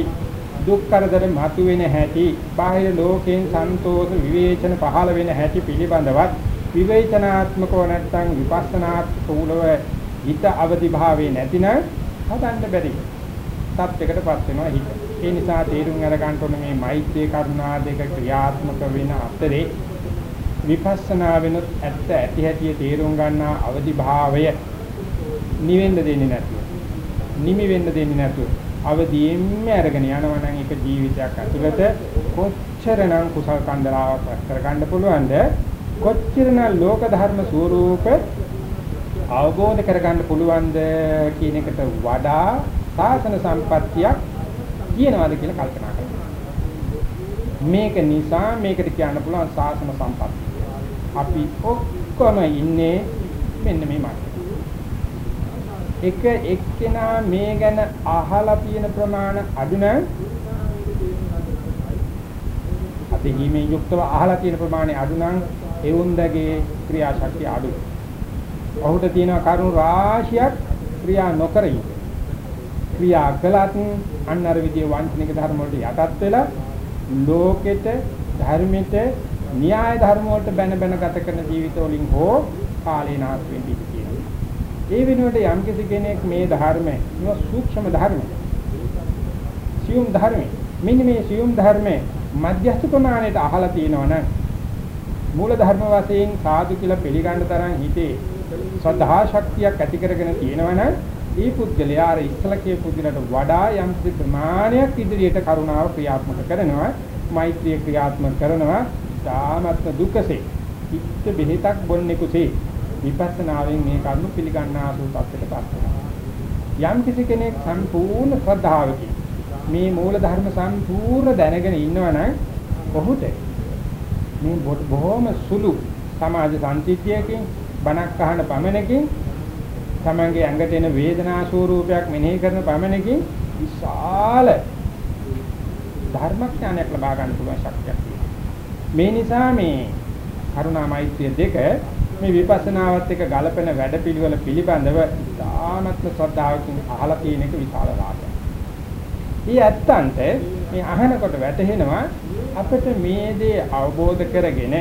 දුක් කරදර මතුවෙන හැටි බාහිර ලෝකයෙන් සන්තෝෂ විවේචන පහළ වෙන හැටි පිළිබඳවත් විවේචනාත්මකව නැත්නම් විපස්සනාත්මක උලව හිත අවදි භාවයේ නැතිනම් හදන්න බැරි තත්යකටපත් වෙනවා හිත. ඒ නිසා තේරුම් අරගන්න ඕනේ මේ මෛත්‍රී කරුණා දෙක ක්‍රියාත්මක වෙන අතරේ විපස්සනා වෙනත් ඇත්ත ඇති හැටි තේරුම් ගන්නා අවදි භාවය නිවෙන්න දෙන්නේ නැතුව. නිමි වෙන්න දෙන්නේ නැතුව. අවදීෙන්ම අරගෙන යනවා නම් ඒක ජීවිතයක් ඇතුළත කොච්චරනම් කුසල් කන්දරාවක් කරගන්න පුළුවන්ද කොච්චරනම් ලෝක ධර්ම ස්වરૂප අවබෝධ කරගන්න පුළුවන්ද කියන එකට වඩා සාසන සම්පත්තියක් තියෙනවද කියලා කල්පනා කරනවා. මේක නිසා මේකට කියන්න පුළුවන් සාසන සම්පත්තිය. අපි ඔක්කොම ඉන්නේ මෙන්න මේ මට්ටමේ. එක එක්කෙනා මේ ගැන අහලා තියෙන ප්‍රමාණ අඩු නම් අධිහිමේ යුක්තව අහලා තියෙන ප්‍රමාණය අඩු නම් ඒ උන්දගේ ක්‍රියාශක්තිය අඩුයි. ඔහුට තියෙන කරුණු රාශියක් ක්‍රියා නොකර ඉන්නේ. ක්‍රියා කළත් අන්න අර විදිය වංචනික ධර්ම වලට යටත් වෙලා ලෝකෙට ධර්මෙට න්‍යාය ධර්ම වලට බැන බැන ගත කරන ජීවිත වලින් හෝ කාලේ නාස් වෙන්නේ කියනවා. ඒ වෙනුවට යම් කිසි කෙනෙක් මේ ධර්මය නෝ සූක්ෂම ධර්මය සියුම් ධර්මය මෙන්න මේ සියුම් ධර්මය මධ්‍යස්ථ ප්‍රමාණයට අහලා තියෙනවනම් මූල ධර්ම වශයෙන් සාදු කියලා පිළිගන්න තරම් හිතේ සද්ධා ශක්තියක් ඇති කරගෙන තියෙනවනම් ඒ පුද්ගලයා අර ඉස්සල කිය පුද්ගලට වඩා යම් ප්‍රමාණයක් ඉදිරියට කරුණාව ක්‍රියාත්මක කරනවා මෛත්‍රිය ක්‍රියාත්මක කරනවා තාමත්ම දුකසේ චිත්ත බෙහෙතක් බොන්නේ කුසේ විපස්සනාවෙන් මේ කරුණු පිළිගන්නා සූ තත්ත්වයටපත් වෙනවා. යම් කිසි කෙනෙක් සම්පූර්ණ ශ්‍රද්ධාවකින් මේ මූල ධර්ම සම්පූර්ණ දැනගෙන ඉන්නවනම් ඔහුට මේ බොහොම සුළු සමාජ සංසිද්ධියකින් බණක් අහන පමණකින් තමන්ගේ ඇඟට එන වේදනා ස්වරූපයක් මෙනෙහි කරන පමණකින් විශාල ධර්මඥානයක් ලබා ගන්න පුළුවන් ශක්තියක් මේ නිසා මේ කරුණා මෛත්‍රිය දෙක මේ විපස්සනාවත් එක්ක ගලපෙන වැඩපිළිවෙල පිළිබඳව ඉතාමත්ම ශ්‍රද්ධාවකින් අහලා තියෙන එක විශාල ලාභයක්. ඊ ඇත්තන්ට මේ අහනකොට වැටහෙනවා අපිට මේ දේ අවබෝධ කරගෙන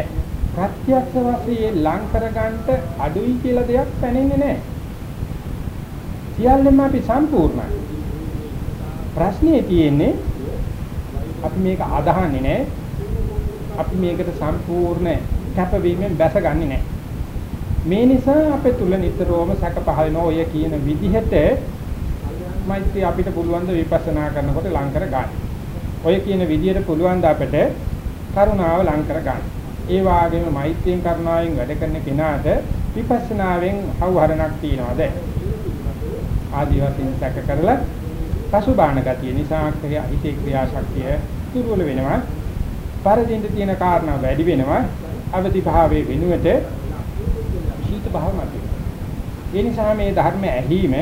ප්‍රත්‍යක්ෂ වශයෙන් ලං කරගන්න අඩුයි කියලා දෙයක් පැනෙන්නේ නැහැ. සියල්ලම අපි සම්පූර්ණයි. ප්‍රශ්නේ තියෙන්නේ අපි මේක අදහන්නේ නැහැ. අපි මේකට සම්පූර්ණ කැපවීමෙන් බැසගන්නේ නැහැ. මේ නිසා අපේ තුල නිතරම සැක පහළ ඔය කියන විදිහට මෛත්‍රී අපිට පුළුවන් ද විපස්සනා කරනකොට ලං කර ගන්න. ඔය කියන විදිහට පුළුවන් ද අපිට කරුණාව ලං කර ගන්න. ඒ වාගේම මෛත්‍රියෙන් කරුණාවෙන් වැඩ කරන කෙනාට විපස්සනාවෙන් හවුහරණක් තියනවාද? ආදි වශයෙන් සැක කරලා පසුබාහන ගතිය නිසා හිතේ ක්‍රියාශක්තිය දුර්වල වෙනවා. පරදින්න තියෙන කාරණා වැඩි වෙනවා. අවදි භාවයේ වෙනුවට ශීත භාව මත. ඒ නිසා මේ ධර්ම ඇහිීම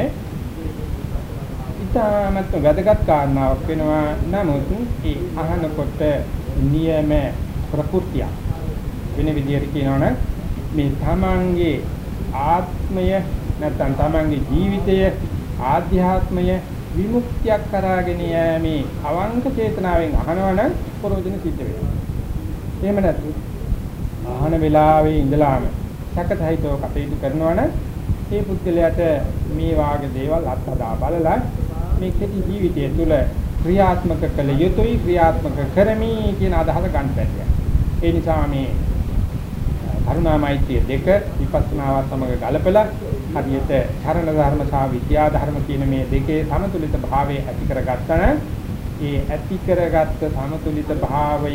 ඉතාමත් වැදගත් කාරණාවක් වෙනවා. නමුත් ඒ අහනකොට නියම ප්‍රകൃතිය වෙන විදිහට කියනවනම් මේ තමන්ගේ ආත්මය නැත්නම් තමන්ගේ ජීවිතය ආධ්‍යාත්මය විමුක්තියක් කරාගෙන යෑමේ අවංක චේතනාවෙන් අහනවනම් ප්‍රෝජන සිද්ධ වෙනවා. එහෙම නැත්නම් අහන වෙලාවේ ඉඳලාම සැකසහිතව කටයුතු කරනවනම් මේ පුද්ගලයාට මේ වාගේ දේවල් අත්හදා බලලා මේ කෙටි ජීවිතය තුළ ක්‍රියාත්මක කළ යුතුයි ක්‍රියාත්මක කරමි කියන අදහස ගන්න බැහැ. ඒ නිසා මේ කරුණා මෛත්‍රිය දෙක විපස්සනාවත් සමග ගලපලා හරියට චරණ ධර්ම සහ විද්‍යා ධර්ම කියන මේ දෙකේ සමතුලිත භාවය ඇති කරගත්තා නම් ඒ ඇති කරගත්ත සමතුලිත භාවය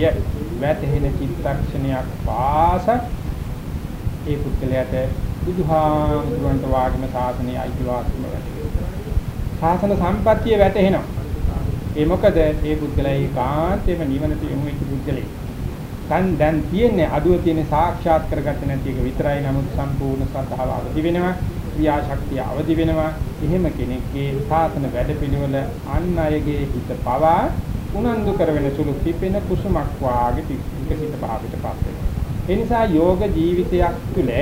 වැටහෙන චිත්තක්ෂණයක් පාස ඒ පුද්ගලයාට බුදුහාමුදුරන්ට වාග්ම සාසනයේ අයිතිවාසිකම වැටහෙනවා. සාසන සම්පත්තිය වැටහෙනවා. ඒ මොකද ඒ පුද්ගලයා ඒකාන්තයෙන්ම නිවනට යොමු වෙච්ච පුද්ගලෙක්. දැන් දැන් තියෙන්නේ අඩුව තියෙන සාක්ෂාත් කරගත්තේ නැති එක විතරයි නමුත් සම්පූර්ණ ශ්‍රද්ධාව අවදි වෙනවා ක්‍රියාශක්තිය අවදි වෙනවා එහෙම කෙනෙක්ගේ සාසන වැඩපිළිවෙල අන් අයගේ හිත පවා උනන්දු කරවෙන සුළු පිපෙන කුසුමක් වාගේ විකසිත භාවයට පත් වෙනවා ඒ නිසා යෝග ජීවිතයක් තුළ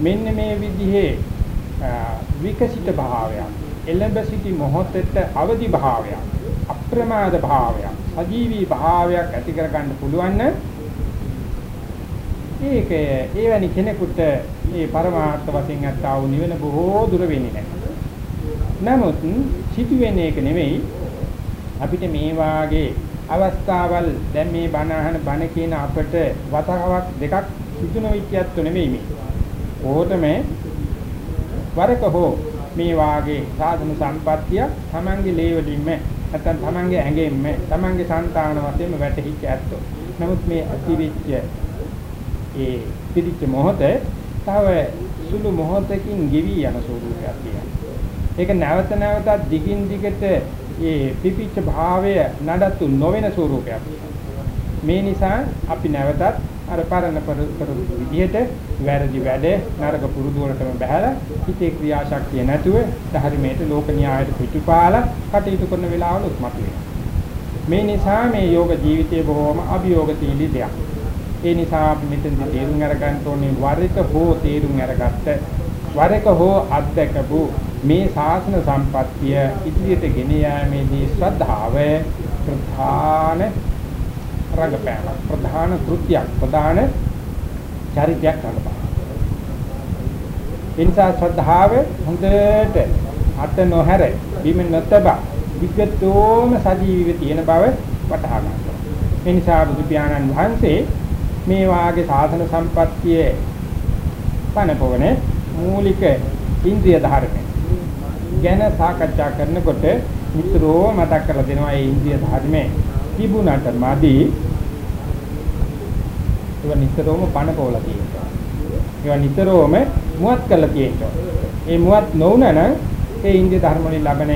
මෙන්න මේ විදිහේ විකසිත භාවයක් එළඹ සිටි මොහොතට අවදි භාවයක් අප්‍රමාද භාවයක් සජීවී භාවයක් ඇති කරගන්න පුළුවන් නම් ඒක එවැනි කෙනෙකුට මේ පරමාර්ථ වශයෙන් අත්තා වූ නිවන බොහෝ දුර වෙන්නේ නැහැ. නමුත් සිදුවෙන එක නෙමෙයි අපිට මේ වාගේ අවස්ථාවල් දැන් මේ බණ අහන බණ කියන අපට වතාවක් දෙකක් සිදුන විච්‍යත්තු නෙමෙයි මේ. ඕතම වරක හෝ මේ වාගේ සාධන සම්පත්තිය තමන්ගේ ලේවලින්ම නැත්නම් තමන්ගේ ඇඟෙන්ම තමන්ගේ సంతාන වශයෙන්ම වැටහිච්ච ඇත්තෝ. නමුත් මේ අතිවිච්ච ඒ පිටිච්ච මොහොතේ තව සුළු මොහොතකින් ගෙවි යන ස්වරූපයක් තියෙනවා. ඒක නැවත නැවතත් දිගින් දිගට ඒ පිපිච්ච භාවය නඩත්තු නොවන ස්වරූපයක්. මේ නිසා අපි නැවතත් අර පරණ පෙර විදිහට වැරදි වැඩ නරක පුරුදු වලටම බහැලා හිතේ ක්‍රියාශක්තිය නැතුව ධර්මයට ලෝක න්‍යායට පිටුපාලා කටයුතු කරන වෙලාවල උත්මතු වෙනවා. මේ නිසා මේ යෝග ජීවිතයේ බොහෝම අභියෝගශීලී දෙයක්. ඒ නිසා අපි මෙතෙන්දී තේරුම් අරගන්න ඕනේ වර එක හෝ තේරුම් අරගත්ත වර එක හෝ අත්දකපු මේ ශාසන සම්පත්තිය ඉදිරියට ගෙන යාමේදී ශ්‍රද්ධාව ප්‍රධාන රංගපෑමක් ප්‍රධාන කෘත්‍යයක් ප්‍රධාන චරිතයක් කරනවා. ඒ නිසා ශ්‍රද්ධාව හොඳට අත නොහැර බිම නොතබා විගතෝම සජීවීව තියෙන බව වටහා ගන්නවා. ඒ නිසා බුදු පියාණන් වහන්සේ මේ වාගේ සාධන සම්පත්තියේ පනපවනේ මූලික ඉන්ද්‍රිය ධර්ම ගැන සාකච්ඡා කරනකොට මිත්‍රෝ මතක් කරලා දෙනවා ඒ ඉන්ද්‍රිය ධර්මයේ තිබුණාට මදි ඒවා නිතරම පනපවලා තියෙනවා. ඒවා නිතරම මුවත් කරලා තියෙනවා. ඒ මුවත් නොවුනනම් ඒ ඉන්ද්‍රිය ධර්ම වලින් ලබන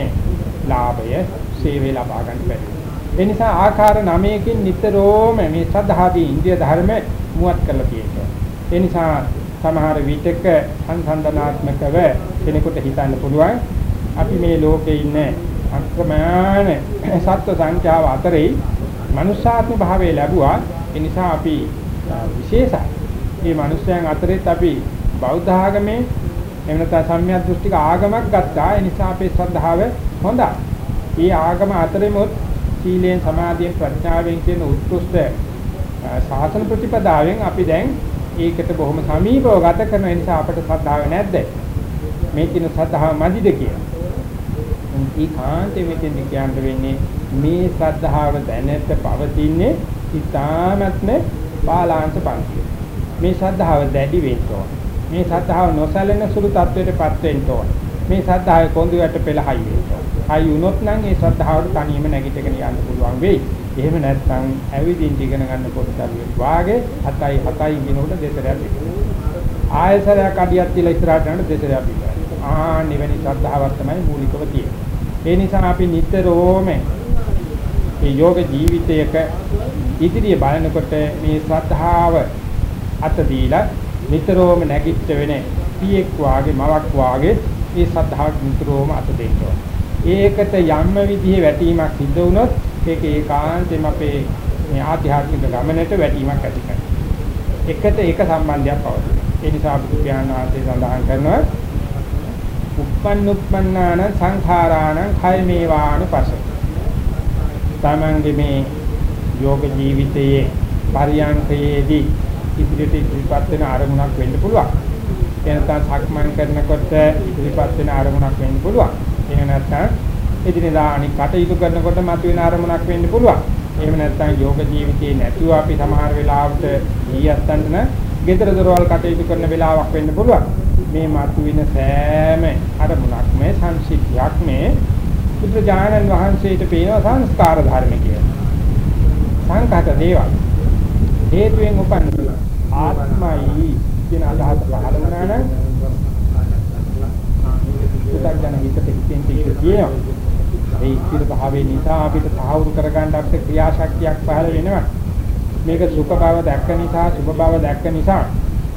ලාභය සේවය ලබා ගන්න බැහැ. ඒ නිසා ආකාර 9කින් නිතරම මේ ශ්‍රද්ධාදී ඉන්ද්‍රිය ධර්ම මුවත් කරලා තියෙනවා. ඒ නිසා සමහර විටක සංසන්දනාත්මකව කෙනෙකුට හිතන්න පුළුවන් අපි මේ ලෝකේ ඉන්න අක්‍රමණ සත්ව සංඛ්‍යාව අතරේ මනුෂ්‍යාත්ම භාවය ලැබුවා ඒ නිසා අපි විශේෂයි. මේ මිනිස්යන් අතරෙත් අපි බෞද්ධ ආගමේ එහෙම නැත්නම් සම්‍යක් දෘෂ්ටික ආගමක් ගත්තා. ඒ නිසා අපේ ශ්‍රද්ධාව හොඳයි. මේ ආගම අතරිමුත් සීලෙන් සමාධියෙන් ප්‍රඥාවෙන් කියන උත්කෘෂ්ඨ ශාසන ප්‍රතිපදාවෙන් අපි දැන් ඒකට බොහොම සමීපව ගත කරන නිසා අපට ශ්‍රද්ධාව නැද්ද? මේ කියන ශ්‍රද්ධාව මදිද කියලා. ඒ කාන්තේ මෙතෙන් කියන්න වෙන්නේ මේ ශ්‍රද්ධාව දැනට පවතින්නේ ඉතාමත්ම බාලාංශ පන්තිය. මේ ශ්‍රද්ධාව දැඩි වෙන්න ඕන. මේ ශ්‍රද්ධාව නොසැලෙන සුළු තත්වයටපත් වෙන්න ඕන. මේ ශ්‍රද්ධාවේ කොඳුයට පෙළ හයි වෙන්න ඕන. හයි වුණොත් නම් ඒ ශ්‍රද්ධාවට තනියම නැගිටගෙන යන්න පුළුවන් වෙයි. එහෙම නැත්නම් ඇවිදින් ඉගෙන ගන්න පොඩ්ඩක් වාගේ හතයි හතයි කියනකොට දෙතරයක් විතරයි. ආයසරයක් අඩියක් තියලා ඉස්සරහට යනකොට දෙතරයක් විතරයි. ආ නිවෙනි ශ්‍රද්ධාවක් තමයි මූලිකව තියෙන්නේ. ඒ නිසා අපි නිතරම මේ යෝග ජීවිතයක ඉදිරිය බලනකොට මේ ශ්‍රද්ධාව අත දීලා නිතරම නැගිට වෙන පියෙක් වාගේ මවක් වාගේ මේ ශ්‍රද්ධාව නිතරම අත දෙන්න ඒකට යම්ම විදිහේ වැටීමක් සිද්ධ වුණොත් ඒක ඒකාන්තයෙන්ම අපේ මේ ආධ්‍යාත්මික ගමනට වැටීමක් ඇති කරනවා. එකට ඒක සම්බන්ධයක් පවතින. ඒ නිසා බුදු පියාණන් සඳහන් කරනවා උප්පන්නුප්පන්නාන සංඛාරාණ khය මේවාන පසෝ තමන්ගේ මේ යෝග ජීවිතයේ පරියන්කයේදී ඉදිරියට ඉදිරිපත් වෙන අරමුණක් වෙන්න පුළුවන්. එනකන් සක්මන් කරනකොට ඉදිරිපත් වෙන අරමුණක් වෙන්න පුළුවන්. එහෙම නැත්නම් එදිනෙදා අනික් කටයුතු කරනකොට මතුවෙන අරමුණක් වෙන්න පුළුවන්. එහෙම නැත්නම් යෝග ජීවිතයේ නැතුව අපි සමහර වෙලාවට ඊයත්තන්න ගෙදර දොරවල් කටයුතු කරන වෙලාවක් වෙන්න පුළුවන්. මේ මතුවෙන සෑම අරමුණක්ම සංසිද්ධියක් මේ බුදුජානන් වහන්සේට පේනවා සංස්කාර ධර්ම කියලා. සංකත දේවල්. හේතුයෙන් උපන් ආත්මයි කියන අදහස පහළ වුණා නම් පුතග්ජන හිතට හිතෙන් තියෙනවා. ඒ ස්ථිර භාවයේ නිසා අපිට සාහවුරු කරගන්න අපිට ක්‍රියාශක්තියක් පහළ වෙනවා. මේක සුඛ බව දැක්ක නිසා සුභ බව දැක්ක නිසා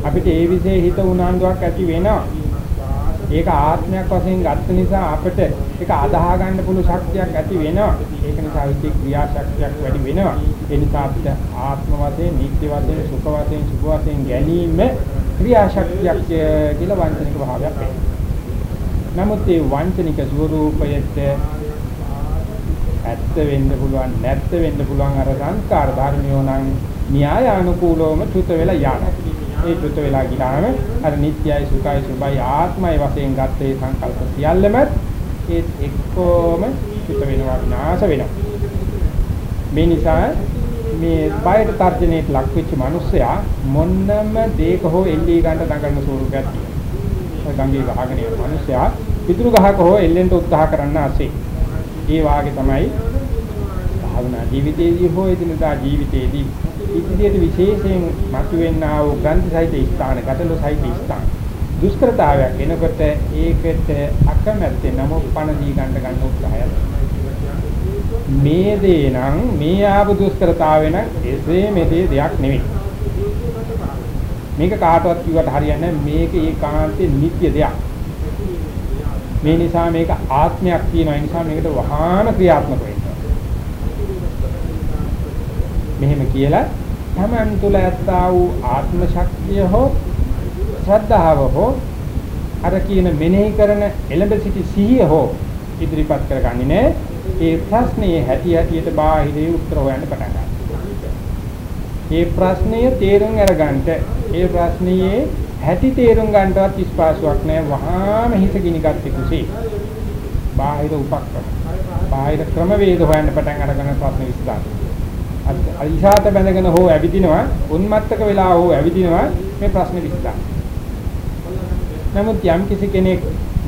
අපිට ඒ විදිහේ හිත උනන්දුවක් ඇති වෙනවා. ඒක ආත්මයක් වශයෙන් ගත්ත නිසා අපිට ඒක අදාහ ගන්න පුළු ශක්තියක් ඇති වෙනවා. ඒක නිසා විචේ ක්‍රියා ශක්තියක් වැඩි වෙනවා. ඒ නිසා අපිට ආත්ම වශයෙන්, නිත්‍ය වශයෙන්, සුඛ වශයෙන්, සුභ වශයෙන් ගැනීම ක්‍රියා ශක්තියක් කියලා වංචනික භාවයක් වෙනවා. නමුත් මේ වංචනික ස්වરૂපයට ඇත්ත වෙන්න පුළුවන් නැත්ත වෙන්න පුළුවන් අර සංස්කාර ධර්මියෝ නම් න්‍යාය අනුකූලවම චුත වෙලා යනවා. ඒ චුත වෙලා ගියාම අර නිට්යයි සුඛයි සුභයි ආත්මයි වශයෙන් ගත්ත ඒ සංකල්ප සියල්ලම ඒ එක්කෝම චුත වෙනවා විනාශ වෙනවා මේ නිසා මේ බයට තර්ජනයට ලක් වෙච්ච මිනිස්සයා මොන්නම දෙයක හෝ එල්ලී ගන්න දඟලන ස්වරූපයක් තියෙනවා. ගංගේ ගහගෙන යන මිනිස්සයා පිටුරු ගහක හෝ එල්ලෙන්න උත්සාහ කරන්න ASCII. ඒ වාගේ තමයි භාවනා ජීවිතයේදී හෝ එදිනදා ජීවිතයේදී ඉදිරියට විශේෂයෙන් මතුවෙනා වූ ග්‍රන්ථ සහිත ස්ථාන, ගැටළු සහිත ස්ථාන. දුෂ්කරතාවයක් එනකොට ඒකට අකමැත්තේ නම පණ දී ගන්න ගන්න උත්සාහය. මේ දේ නම් මේ ආපු දුෂ්කරතාවේ නම් එසේ මෙසේ දෙයක් නෙවෙයි. මේක කාටවත් කිව්වට හරියන්නේ මේක ඒකාන්තේ නිත්‍ය දෙයක්. මේ නිසා මේක ආත්මයක් තියෙනවා. ඒ නිසා මේකට වහාම ක්‍රියාත්මක වෙන්න. මෙහෙම කියලා තමන් තුළ ඇත්තා වූ ආත්ම ශක්තිය හෝ ශ්‍රද්ධාව හෝ අර කියන මෙනෙහි කරන එළඹ සිටි සිහිය හෝ ඉදිරිපත් කරගන්නේ නැහැ. ඒ ප්‍රශ්නේ හැටි හැටියට බාහිරේ උත්තර හොයන්න පටන් ගන්නවා. ඒ ප්‍රශ්නය තේරුම් අරගන්නට ඒ ප්‍රශ්නයේ හැටි තේරුම් ගන්නවත් ස්පාසුවක් නැහැ. වහාම හිත ගිනිගත්තේ කුසී. බාහිර උපක්‍රම. බාහිර ක්‍රමවේද හොයන්න පටන් අරගෙන ප්‍රශ්න විසඳනවා. අයිසාත බැඳගෙන හෝ ඇවිදිනවා, උන්මත්තක වෙලා හෝ ඇවිදිනවා මේ ප්‍රශ්න විසඳනවා. නමුත් යම් කිසි කෙනෙක්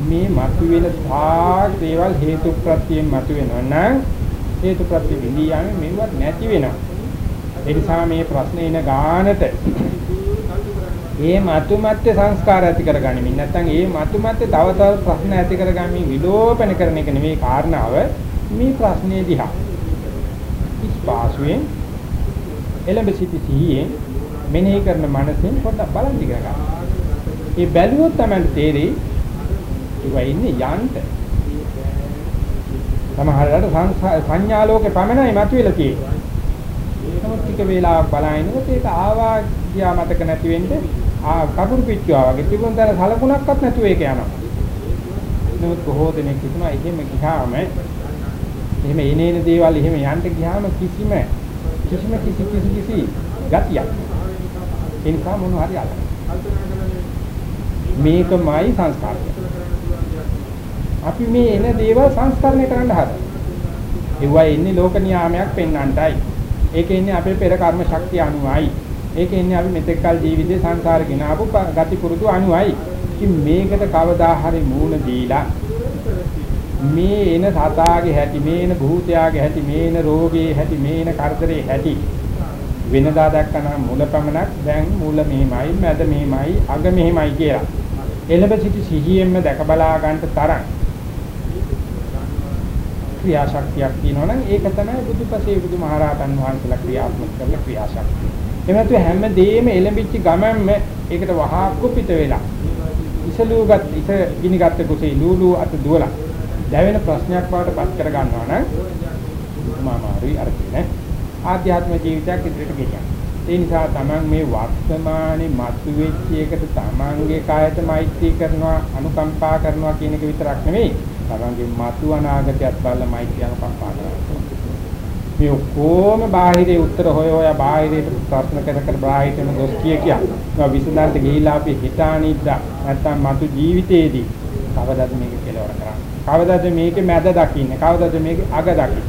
මේ මතුවෙන තාක් දේවල් හේතු ප්‍රත්‍යයෙන් මතුවෙනවා නම් හේතු ප්‍රත්‍ය විඳියාමේ මේවත් නැති වෙනවා. ඒ නිසා මේ ප්‍රශ්නේ එන ගානට ඒ මතුමත්ත්‍ය සංස්කාර ඇති කරගනිමින් නැත්නම් ඒ මතුමත්ත්‍ය තව තව ප්‍රශ්න ඇති කරගමින් විලෝපන කරන එක නෙවෙයි කාරණාව මේ ප්‍රශ්නේ දිහා ඉස්පාසුවෙන් එළඹ සිටි සිහියෙන් මෙනෙහි කරන මනසෙන් පොඩ්ඩක් බලන් ඉගෙන ගන්න. ඒ බැලුවොත් තමයි තේරෙයි ඒවා ඉන්නේ යන්ට. සමහරවිට සංඥා ලෝකේ පමණයි මතුවෙලා තියෙන්නේ. නමුත් ටික වේලාවක් බලනකොට ඒක ආවා ගියා මතක නැති වෙන්නේ ආ කපුරු පිට්ටුවා වගේ තිබුණ තැන සලකුණක්වත් නැතුව ඒක යනවා. නමුත් බොහෝ දෙනෙක් හිතනවා එහෙම ගියාම එහෙම එනේන දේවල් එහෙම යන්න ගියාම කිසිම කිසිම කිසි කිසි කිසි ගතියක්. ඒ නිසා මොන හරි අල්ල. මේකමයි සංස්කාරය. අපි මේ එන දේවල් සංස්කරණය කරන්න හදනවා. ඒවා ඉන්නේ ලෝක නියාමයක් පෙන්වන්නටයි. ඒකේ ඉන්නේ අපේ පෙර කර්ම ශක්තිය අනුවයි. ඒකේ ඉන්නේ අපි මෙතෙක් කල ජීවිතේ සංසාර ගෙනාවු ගති පුරුදු අනුවයි. ඉතින් මේකට කවදා හරි මූණ දීලා මේ එන සතාගේ හැටි මේ එන භූතයාගේ හැටි මේ එන රෝගේ හැටි මේ එන කරදරේ හැටි වෙනදා දැක්කනම් මුලපමණක් දැන් මුල මෙහිමයි මැද මෙහිමයි අග මෙහිමයි කියලා එළඹ සිටි සිහියෙන්ම දැක බලා ගන්නට තරම් ක්‍රියාශක්තියක් තියෙනවා නම් ඒක තමයි බුදුපසේ බුදුමහරහතන් වහන්සේලා ක්‍රියාත්මක කරන ක්‍රියාශක්තිය. එමෙතු හැම දෙයක්ම එළඹිච්ච ගමන්ම ඒකට වහා කුපිත වෙලා ඉසලුගත් ඉස ගිනිගත් කුසේ ලූලු අත දුවලා දැවෙන ප්‍රශ්නයක් බවට පත් කර ගන්නවා නම් මාමාරුයි අර කියන්නේ ආධ්‍යාත්මික ජීවිතයක් ඉදිරියට ගෙනියන්න. ඒ නිසා Taman මේ වර්තමානයේ මතුවෙච්ච එකට Tamanගේ කායත මෛත්‍රී කරනවා අනුකම්පා කරනවා කියන එක විතරක් නෙවෙයි Tamanගේ මතු අනාගතයත් බලලා මෛත්‍රී අනුකම්පා කරනවා. මේ ඔක්කොම බාහිරේ උත්තර හොය හොය බාහිරේට ප්‍රශ්න කර කර බාහිරටම දොස් කිය කිය. ඒක විසඳන්න ගිහිලා අපි හිතානිද්දා නැත්තම් මතු ජීවිතේදී කවදාද මේක කෙලවර කරන්නේ? කවදාද මේකේ මැද දකින්නේ? කවදාද මේකේ අග දකින්නේ?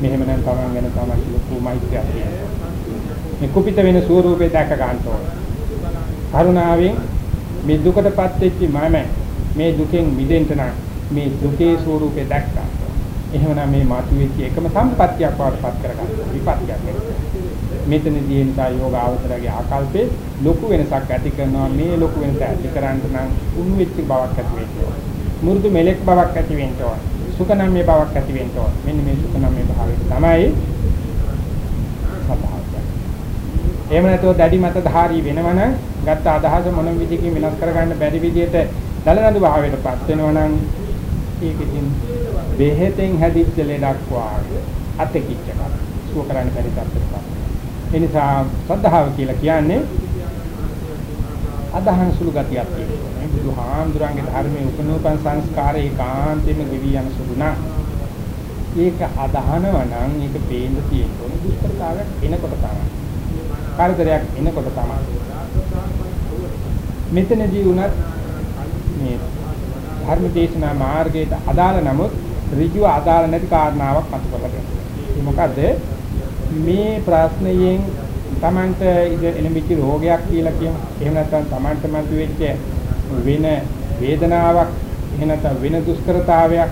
මෙහෙම නම් තමන් ගැන තමයි ලොකු මෛත්‍රියක් තියෙනවා. මේ කුපිත වෙන ස්වරූපේ දැක ගන්න ඕන. කරුණාවෙන් මේ දුකටපත් වෙච්ච මම මේ දුකෙන් මිදෙන්න නම් මේ දුකේ ස්වරූපේ දැක්කා. එහෙමනම් මේ මාතුවෙච්ච එකම සම්පත්තියක් වඩපත් කරගන්න විපත්තියක් මෙතනදී එනිසා යෝග අවතරගේ ආකල්පේ ලොකු වෙනසක් ඇති කරනවා මේ ලොකු වෙනස ඇති කරන්න නම් උණු වෙච්ච බවක් ඇති වෙන්න ඕන. මුරුදු මෙලෙක් බවක් ඇති වෙන්න ඕන. සුඛනම්ය බවක් ඇති වෙන්න ඕන. මෙන්න මේ සුඛනම්ය භාවය තමයි සබහාවය. එහෙම නැතුව දැඩි මත ධාරී වෙනවනම් ගත්ත අදහස මොන විදිහකින් වෙනස් කරගන්න බැරි විදිහට දලනඳු භාවයටපත් වෙනවනම් ඒකකින් බෙහෙතෙන් හැදිච්ච ලෙඩක් වාගේ අතකිච්ච කර සුව කරන්න බැරි තත්ත්වයක්. ඒ නිසා සද්ධාව කියලා කියන්නේ අදහන් සුළු ගතියක් තියෙනවා. මේ බුදුහාමුදුරන්ගේ ධර්මයේ උපනෝපන් සංස්කාරය ඒකාන්තයෙන්ම ගෙවි යන සුළු නම් ඒක අදහනව නම් ඒක පේන්න තියෙන දුෂ්කරතාවයක් එනකොට තමයි. කාර්යයක් එනකොට තමයි. මෙතනදී උනත් මේ ධර්ම දේශනා මාර්ගයට අදාළ නමුත් ඍජුව අදාළ නැති කාරණාවක් මතු කරලා දෙනවා. ඒ මොකද මේ ප්‍රශ්නයෙන් Tamanට ඉත එළඹිච්ච රෝගයක් කියලා කියමු. එහෙම නැත්නම් Tamanට මතුවෙච්ච වෙන වේදනාවක් එහෙම නැත්නම් වෙන දුෂ්කරතාවයක්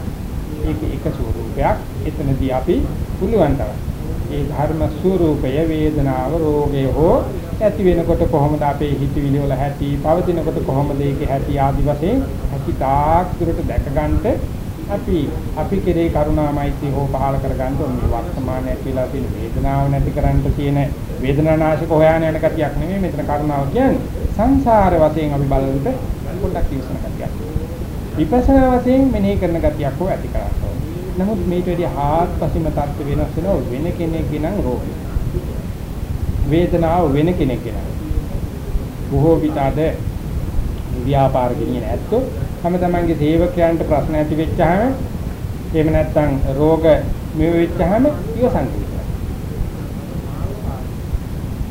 ඒක එක ස්වරූපයක්. එතනදී අපි පුළුවන් තරම් ඒ ධර්ම ස්වરૂපය වේදනාව රෝගය හෝ ඇති වෙනකොට කොහොමද අපේ හිතවිලි වල ඇති පවතිනකොට කොහොමද ඒකේ ඇති ආදි වශයෙන් ඇති තාක් දුරට දැක ගන්නට අපි අපි කෙරේ කරුණාමයිත්‍ය හෝ පහල කරගන්න ඕනේ වර්තමානයේ කියලා තියෙන වේදනාව නැති කරන්න තියෙන වේදනානාශක හොයාන යන කතියක් නෙමෙයි මෙතන කරුණාව කියන්නේ සංසාර වශයෙන් අපි බලනකොට පොඩ්ඩක් ඉවසන කතියක්. විපස්සනා වශයෙන් මෙනෙහි කරන ගතියක් හෝ ඇති කරගන්න ඕනේ. නමුත් මේට වැඩි ආත්පසීම තත්ත්ව වෙනස් වෙනවා වෙන කෙනෙක්ගේ නම් රෝගී. වේදනාව වෙන කෙනෙක්ගේ නම්. බොහෝ විට අද ව්‍යාපාර ගෙනියන ඇත්තෝ තම තමන්ගේ සේවකයන්ට ප්‍රශ්න ඇති වෙච්චාම එහෙම නැත්නම් රෝග මෙව වෙච්චාම ඉවසන්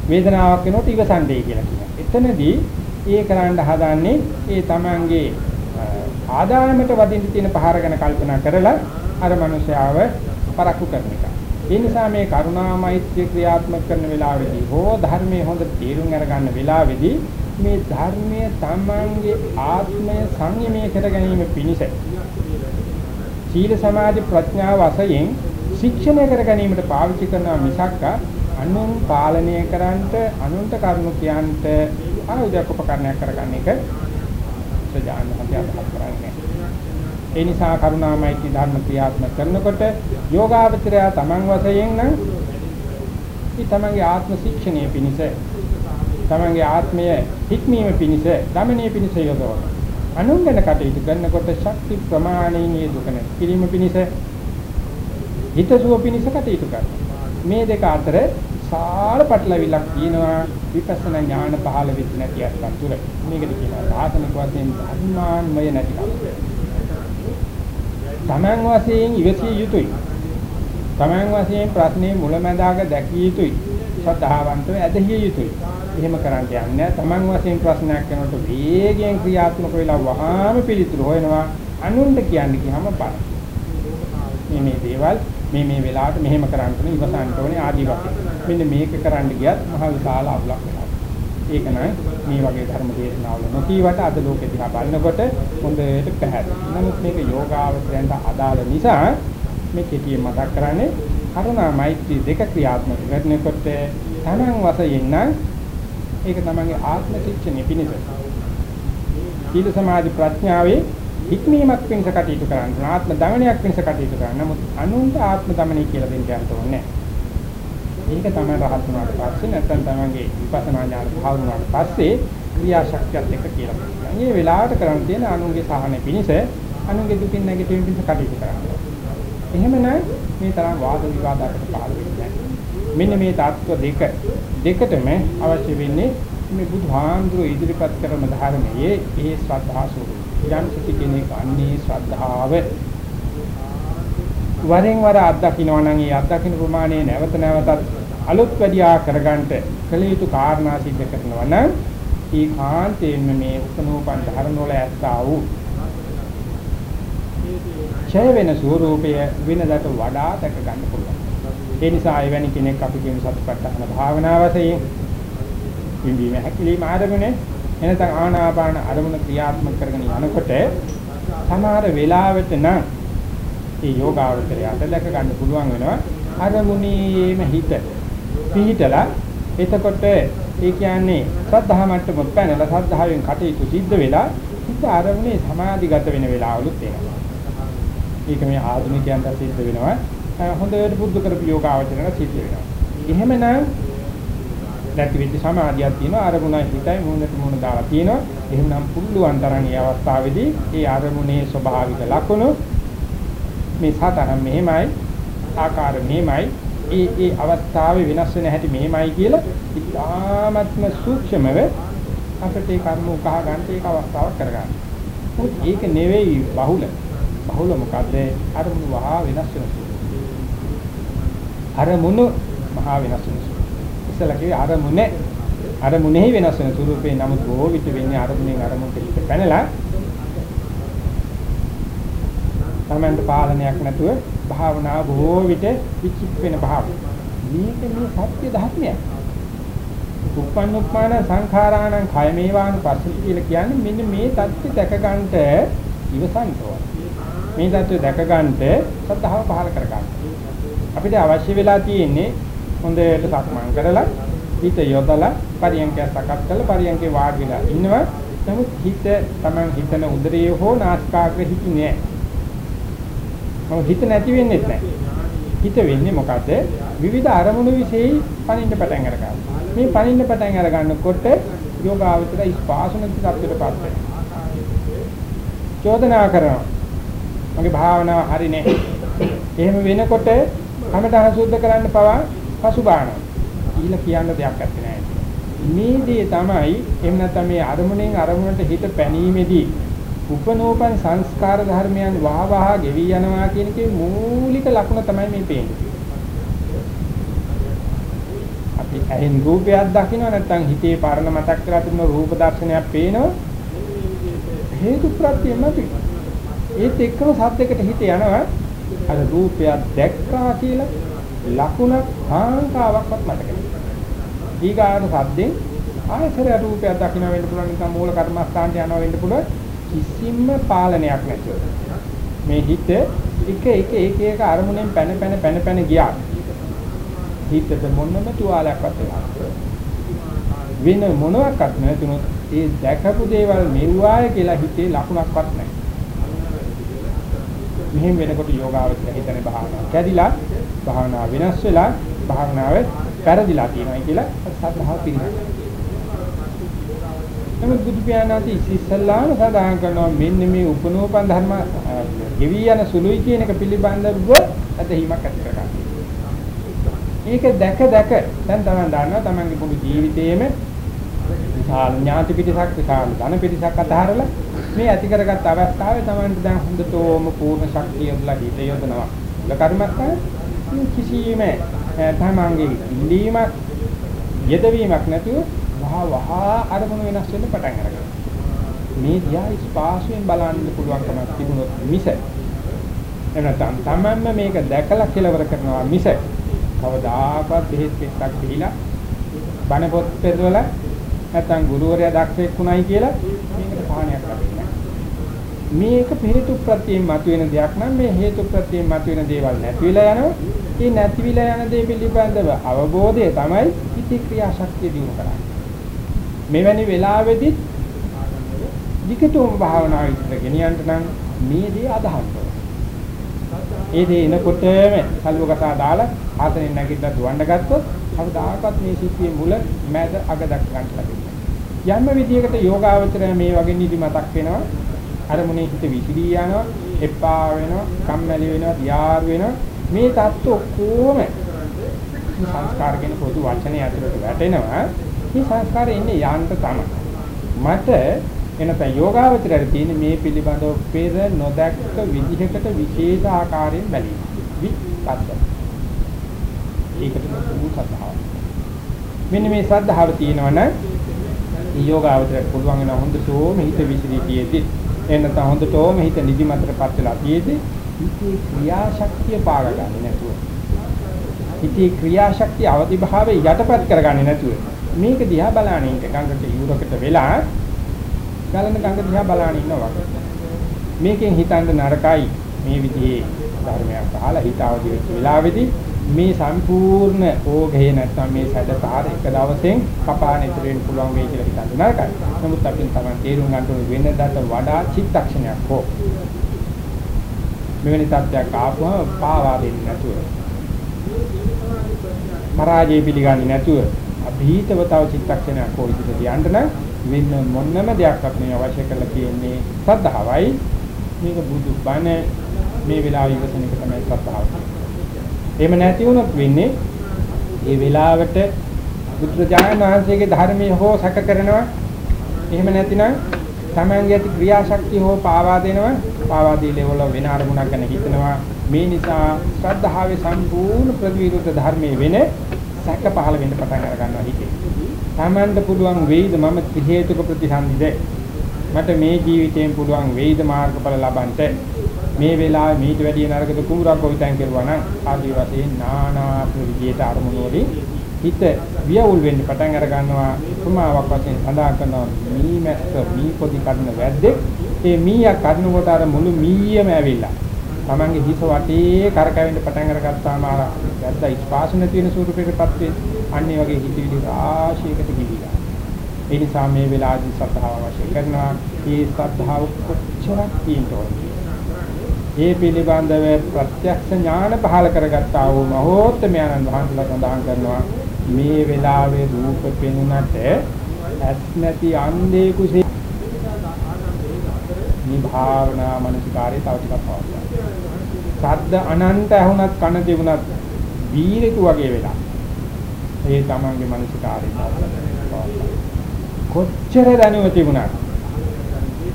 වේදනාවක් වෙනකොට ඉවසන්නේ කියලා කියනවා. එතනදී ඒ කරන්න හදාන්නේ ඒ තමන්ගේ ආදායමට වදින්න තියෙන පහර ගැන කල්පනා කරලා අර මනුෂයාව පරක්කු කරන එක. ඒ නිසා මේ කරුණා මෛත්‍රී ක්‍රියාත්මක කරන වෙලාවෙදී හෝ ධර්මයේ හොඳ තේරුම් අරගන්න වෙලාවෙදී මේ ධර්මයේ තමන්ගේ ආත්මය සංයමය කර ගැනීම පිණිස සීල සමාධි ප්‍රඥා වශයෙන් ශික්ෂණය කර ගැනීමට පාවිච්චි කරනවා මිසක් අනුන් පාලනය කරන්නට අනුන්ට කරුණු කියන්නට ආයුධයක් උපකරණයක් කරගන්න එක සජාන හතේ අදහස් කරන්නේ. ඒ නිසා කරුණාමයිති ධර්ම ක්‍රියාත්මක කරනකොට යෝගාවචරය තමන් වශයෙන් නම් මේ තමන්ගේ ආත්ම ශික්ෂණය පිණිස තමන්ගේ ආත්මය හික්මීම පිණිස, දමනීය පිණිස යොදවන. අනුන්ගෙන කටයුතු කරනකොට ශක්ති ප්‍රමාණීය දුක නැති කිරීම පිණිස හිතසුව පිණිස කටයුතු කරනවා. මේ දෙක අතර සාල පටලවිලක් තියෙනවා විපස්සනා ඥාන පහළ වෙච්ච නැති අත්පත් තුර. මේකට කියනවා සාසනික වශයෙන් ධර්මාන්මය නැතිකම. තමන් වශයෙන් ඉවසිය යුතුයි. තමන් වශයෙන් ප්‍රශ්නේ මුලැමැදාක දැකිය යුතුයි. ශ්‍රද්ධාවන්තව ඇදහිය යුතුයි. එහෙම කරන්න යන්නේ තමන් වශයෙන් ප්‍රශ්නයක් කරනකොට වේගයෙන් ක්‍රියාත්මක වෙලා වහාම පිළිතුරු හොයනවා අනුන්ට කියන්න ගියාම පාර. මේ මේ දේවල් මේ මේ වෙලාවට මෙහෙම කරන්න ඕනේ ඉවසන්න ඕනේ ආදි වශයෙන්. මෙන්න මේක කරන්න ගියත් මහ විශාල අවුලක් වෙනවා. ඒක නයි මේ වගේ ධර්ම දේශනාවල නොකීවට අද ලෝකෙ දිහා බලනකොට හොඳට පැහැදිලි. නමුත් මේක යෝගාවචරයන්ට අදාළ නිසා මේ කෙටියෙන් මතක් කරන්නේ කරුණා මෛත්‍රී දෙක ක්‍රියාත්මක කරනකොට තමන් වශයෙන් නම් ඒක තමන්ගේ ආත්ම ශික්ෂණය පිණිස. සීල සමාධි ප්‍රඥාවේ හික්මීමක් වෙනස කටයුතු කරන්න ආත්ම දමනයක් වෙනස කටයුතු කරන්න. නමුත් අනුන්ට ආත්ම දමනය කියලා දෙන්න යන්න ඕනේ ඒක තමයි රහත් වුණාට පස්සේ නැත්නම් තමන්ගේ විපස්සනා ඥාන භාවනාවට පස්සේ ක්‍රියාශක්තියත් එක්ක කියලා කියනවා. මේ වෙලාවට කරන්න තියෙන අනුන්ගේ සහන පිණිස අනුන්ගේ දුකින් නැගිටින පිණිස කටයුතු කරන්න. එහෙමනම් මේ තරම් වාද විවාදයකට පහළ වෙන්නේ නැහැ. මෙන්න මේ தত্ত্ব දෙක දෙකටම අවශ්‍ය වෙන්නේ මේ බුදුහාඳුර ඉදිරිපත් කරන ධර්මයේ ඒ ශ්‍රද්ධා ස්වરૂපය. යම් කිසි කෙනෙක් අන්නේ ශ්‍රද්ධාව වරෙන් වර අත්දකින්නවා නම් ඒ අත්දකින්න ප්‍රමාණය නැවත නැවතත් අලුත් වැඩියා කරගන්නට කළ යුතු කාරණා සිද්ධ කරනවා නම් ඒ කාන්තේම මේ උපනෝපන් ධර්ම වල ඇත්තා වූ ඡය වෙන ස්වરૂපය වෙනදට වඩා දැක ගන්න පුළුවන්. ඒ නිසා එවැනි කෙනෙක් අපි කියන සතිපට්ඨාන භාවනාව වශයෙන් විඳීම හැකිලිම ආරමුණේ එනතන් ආනාපාන අරමුණ ක්‍රියාත්මක කරගෙන යනකොට සමහර වෙලාවට නම් මේ යෝගාවචරයට දැක ගන්න පුළුවන් වෙනවා අරමුණේම හිත පිහිටලා එතකොට ඒ කියන්නේ සද්ධා මට්ටම පැනලා සද්ධාවෙන් කටයුතු සිද්ධ වෙලා හිත අරමුණේ සමාධිගත වෙන වෙලාවලුත් එනවා. ඒක මේ ආධුනිකයන්ට සිද්ධ වෙනවා. හොඳට පුරුදු කරපු යෝගාවචරණ සිද්ධ වෙනවා. එහෙමනම් නැති වෙච්ච සමාධියක් තියෙනවා අරමුණයි හිතයි මොනට මොන දාලා තියෙනවා. එහෙමනම් පුළුවන් තරම් මේ අවස්ථාවේදී ඒ අරමුණේ ස්වභාවික ලක්ෂණ මේ සතරම් මෙහෙමයි ආකාර මෙහෙමයි ඒ ඒ අවස්ථාවේ වෙනස් වෙන හැටි මෙහෙමයි කියලා ඉතාමත්ම සූක්ෂමව අපිට ඒ කර්ම උකහා ගන්න ඒක අවස්ථාවක් කරගන්න. මොකද ඒක නෙවෙයි බහුල. බහුල මොකද අරමුණු වහා වෙනස් වෙනවා. අරමුණු මහා වෙනස් වෙනවා. ඉස්සලා කිව්වේ අරමුණේ අරමුණෙහි වෙනස් වෙන ස්වරූපේ නමුත් බොහෝ විට වෙන්නේ අරමුණෙන් අරමුණට පිට පැනලා තමන්ට පාලනයක් නැතුව භාවනාව බොහෝ විට විචිත් වෙන භාව. මේක මේ සත්‍ය ධර්මයක්. උප්පන්න උප්පාන සංඛාරාණං khය මේවාන පස්සති කියලා කියන්නේ මෙන්න මේ தත්ත්වය දැක ගන්නට ඉවසන්න ඕන. මේ தত্ত্বය දැක ගන්නට සද්ධාව පහල කර ගන්න. අපිට අවශ්‍ය වෙලා තියෙන්නේ හොඳට සක්මන් කරලා හිත යොදලා පරියන්කය සකස් කරලා පරියන්කේ වාඩිලා ඉන්නවා. නමුත් හිත Taman හිතන උදරයේ හෝ නාස්කාග්‍ර හිතිනේ මොකද හිත නැති වෙන්නේ නැහැ. හිත වෙන්නේ මොකද? විවිධ අරමුණු විශේෂයි පණින්න පටන් අරගන්නවා මේ පණින්න පටන් අර ගන්නකොට යෝගාවචර ස්පාසුණති තත්ත්වයටපත් වෙනවා. චෝදනා කරනවා. මගේ භාවනාව හරිනේ. එහෙම වෙනකොට කමඨහන සුද්ධ කරන්න පවා පසුබානවා. ඊළ කියන්න දෙයක් නැත්තේ මේ දේ තමයි එහෙම නැත්නම් මේ අරමුණෙන් අරමුණට හිත පැනීමේදී උපනෝපන් සංස්කාර ධර්මයන් වහවහ ගෙවි යනවා කියන එකේ මූලික ලක්ෂණ තමයි මේ පේන්නේ. අපි ඇහෙන් රූපයක් දකින්න නැත්නම් හිතේ පරණ මතක් කරලා තිබුණ රූප දර්ශනයක් පේනවා. හේතු ප්‍රත්‍යයම ඒත් එක්කම සත්‍යයකට හිත යනවා. අර රූපයක් දැක්කා කියලා ලකුණක් හාංකාවක්වත් මතක නැහැ. ඊගාට සද්දෙන් ආයතර රූපයක් දකින්න වෙන්න පුළුවන් නිකන් මූල කර්මස්ථානට යනවා වෙන්න පුළුවන් කිසිම පාලනයක් නැතුව. මේ හිත එක එක එක එක අරමුණෙන් පැන පැන පැන පැන ගියා. හිතට මොනම තුවාලයක්වත් වෙන මොනවාක්වත් නැතුනොත් ඒ දැකපු දේවල් මෙව්වාය කියලා හිතේ ලකුණක්වත් නැහැ. මෙහෙම වෙනකොට යෝගාවචර හිතනේ භාවනාව කැඩිලා භාවනාව වෙනස් වෙලා භාවනාව පෙරදිලා තියෙනවා කියලා සත්‍යව පිළිගන්නවා. නමුත් බුදු පියාණන්ති ඉස්සල්ලාම සදාහන් කරනවා මෙන්න මේ උපනෝපන් ධර්ම ගෙවි යන සුළුයි කියන එක පිළිබඳව අදහිමක් ඇති කරගන්න. ඒක දැක දැක දැන් තමයි දන්නවා තමන්ගේ මුළු ජීවිතේම විශාල ඥාති පිටසක් විශාල ධන පිටසක් අතහැරලා මේ ඇති කරගත් අවස්ථාවේ තමන්ට දැන් හොඳටම පූර්ණ ශක්තිය යොදලා හිත යොදනවා. ඒ කර්මස්ථාන කිසියම් තමන්ගේ ඉල්ලීමක් යෙදවීමක් නැතුව වහ වහ අරමුණු වෙනස් වෙන්න පටන් අරගන්නවා. මේ දිහා ස්පාසුවෙන් බලන්න පුළුවන්කමක් තිබුණොත් මිස එනතම් තමන්ම මේක දැකලා කෙලවර කරනවා මිස කවදාකවත් බෙහෙත් පිටක් දීලා බණ පොත් පෙරවලා නැත්නම් ගුරුවරයා දක්ෂෙක් වුණයි කියලා මේකට පාණයක් ලැබෙන්නේ මේක හේතු ප්‍රත්‍යයෙන් මතුවෙන දෙයක් නම් මේ හේතු ප්‍රත්‍යයෙන් මතුවෙන දේවල් නැති වෙලා යනවා. ඒ නැති වෙලා යන දේ පිළිබඳව අවබෝධය තමයි ඉති ක්‍රියා ශක්තිය දිනු කරන්නේ. මෙවැනි වෙලාවෙදි විකතෝම භාවනාව ඉදිරියට ගෙනියන්න නම් මේ දේ අදහන්න ඒ දේ එනකොටම කල්වකටා දාලා ආසනෙන් නැගිටලා දුවන්න ගත්තොත් කවදාකවත් මේ සිද්ධියේ මුල මැද අග දක් ගන්න ලැබෙන්නේ. යම් විදියකට යෝගාවචරය මේ වගේ නිදි මතක් වෙනවා. අරමුණේ හිත විසිරී යනවා, එපා වෙනවා, කම්මැලි වෙනවා, තියාර වෙනවා. මේ தත්ත්ව ඔක්කොම සංස්කාර කියන පොදු වචනේ ඇතුළට වැටෙනවා. මේ සංස්කාරය ඉන්නේ යාන්ත තමයි. මට එනත යෝගාවචරයට තියෙන මේ පිළිබඳව පෙර නොදැක්ක විදිහකට විශේෂ ආකාරයෙන් බැලීම. විපස්සන. ඒකට මුළු සද්ධාව. මෙන්න මේ සද්ධාව තියෙනවනම් යෝගාවචරයට පුළුවන් වෙන හොඳ සෝම හිත විසිරී තියෙද්දි එන්නත හොඳටම හිත නිදිමතටපත් වෙලා තියෙද්දි හිතේ ක්‍රියාශක්තිය පාගගන්නේ නැතුව. හිතේ ක්‍රියාශක්තිය අවදි භාවයේ යටපත් කරගන්නේ නැතුව. මේක දිහා බලාගෙන ඉන්න ගඟට යුරකට වෙලා ගලන ගඟ දිහා බලාගෙන ඉන්නවා මේකෙන් හිතන්න නරකයි. මේ විදිහේ ධර්මයක් අහලා හිතාවදි වෙච්ච වෙලාවේදී මේ සම්පූර්ණ ඕඝේ නැත්තම් මේ සැදපාර එක දවසෙන් කපාන ඉතුරු වෙන්න පුළුවන් වෙයි කියලා හිතන්න නරකයි. නමුත් අපින් තමයි තේරුම් ගන්න ඕනේ වෙනදාට වඩා චිත්තක්ෂණයක් හෝ මෙවැනි තත්ත්වයක් ආපුවම පාවා දෙන්නේ නැතුව පරාජය පිළිගන්නේ නැතුව අභීතව තව චිත්තක්ෂණයක් හෝ ඉදිරියට යන්න නම් වෙන මොනම දෙයක්වත් මේ අවශ්‍ය කරලා තියෙන්නේ සද්ධාවයි මේක බුදු බණ මේ වෙලාවේ ඉවසන එක තමයි සද්ධාව. එහෙම නැති වුණොත් වෙන්නේ මේ වෙලාවට බුදුරජාණන් වහන්සේගේ ධර්මයේ හෝ සැක කරනවා. එහෙම නැතිනම් තමන්ගේ ඇති ක්‍රියාශක්තිය හෝ පාවා දෙනවා. පාවා දීලේ වල වෙන අරමුණක් ගැන හිතනවා. මේ නිසා ශ්‍රද්ධාවේ සම්පූර්ණ ප්‍රතිවිරුද්ධ ධර්මයේ වෙන සැක පහළ වෙන්න පටන් අර ගන්නවා හිතේ. තමන්ට පුළුවන් වෙයිද මම ත්‍රි හේතුක ප්‍රතිසන්දිද මට මේ ජීවිතයෙන් පුළුවන් වෙයිද මාර්ගඵල ලබන්නට මේ වෙලාවේ මීට වැඩිය නරකද කුඹරක් කොවිතෙන් කෙරුවා නම් ආදී වශයෙන් නානා විදියට අරමුණු වලින් හිත වියවුල් වෙන්න පටන් අර ගන්නවා. උපමාවක් වශයෙන් සඳහන් කරනවා මී මැස්ස මී පොඩි කඩන වැද්දෙක්. ඒ මීයා කඩන කොට අර මුළු මීයම ඇවිල්ලා තමන්ගේ හිස වටේ කරකැවෙන්න පටන් අරගත්තාම අර වැද්දා ස්පාසු නැති වෙන ස්වරූපයකටපත් වේ අන්නේ වගේ හිතවිලි රාශියකට ගිහිලා ඒ නිසා මේ වෙලාවේදී සද්ධාව අවශ්‍ය කරනවා. මේ සද්ධාව කොච්චරක් තියෙනවද ඒ පිළිබඳව ප්‍රත්‍යක්ෂ ඥාන පහල කරගත්තා වූ මහෝත්තමයන්න් වහන්සේලා සඳහන් කරනවා මේ වෙලාවේ රූප පෙනුනට ඇස් නැති අන්ධේ කුසේ මේ භාවනා මනසිකාරය තව ටිකක් පවත්වා. ශබ්ද අනන්ත ඇහුණත් කන තිබුණත් වීරෙකු වගේ වෙලා. ඒ තමන්ගේ මනසිකාරය පවත්වා. කොච්චර දැනුව තිබුණත්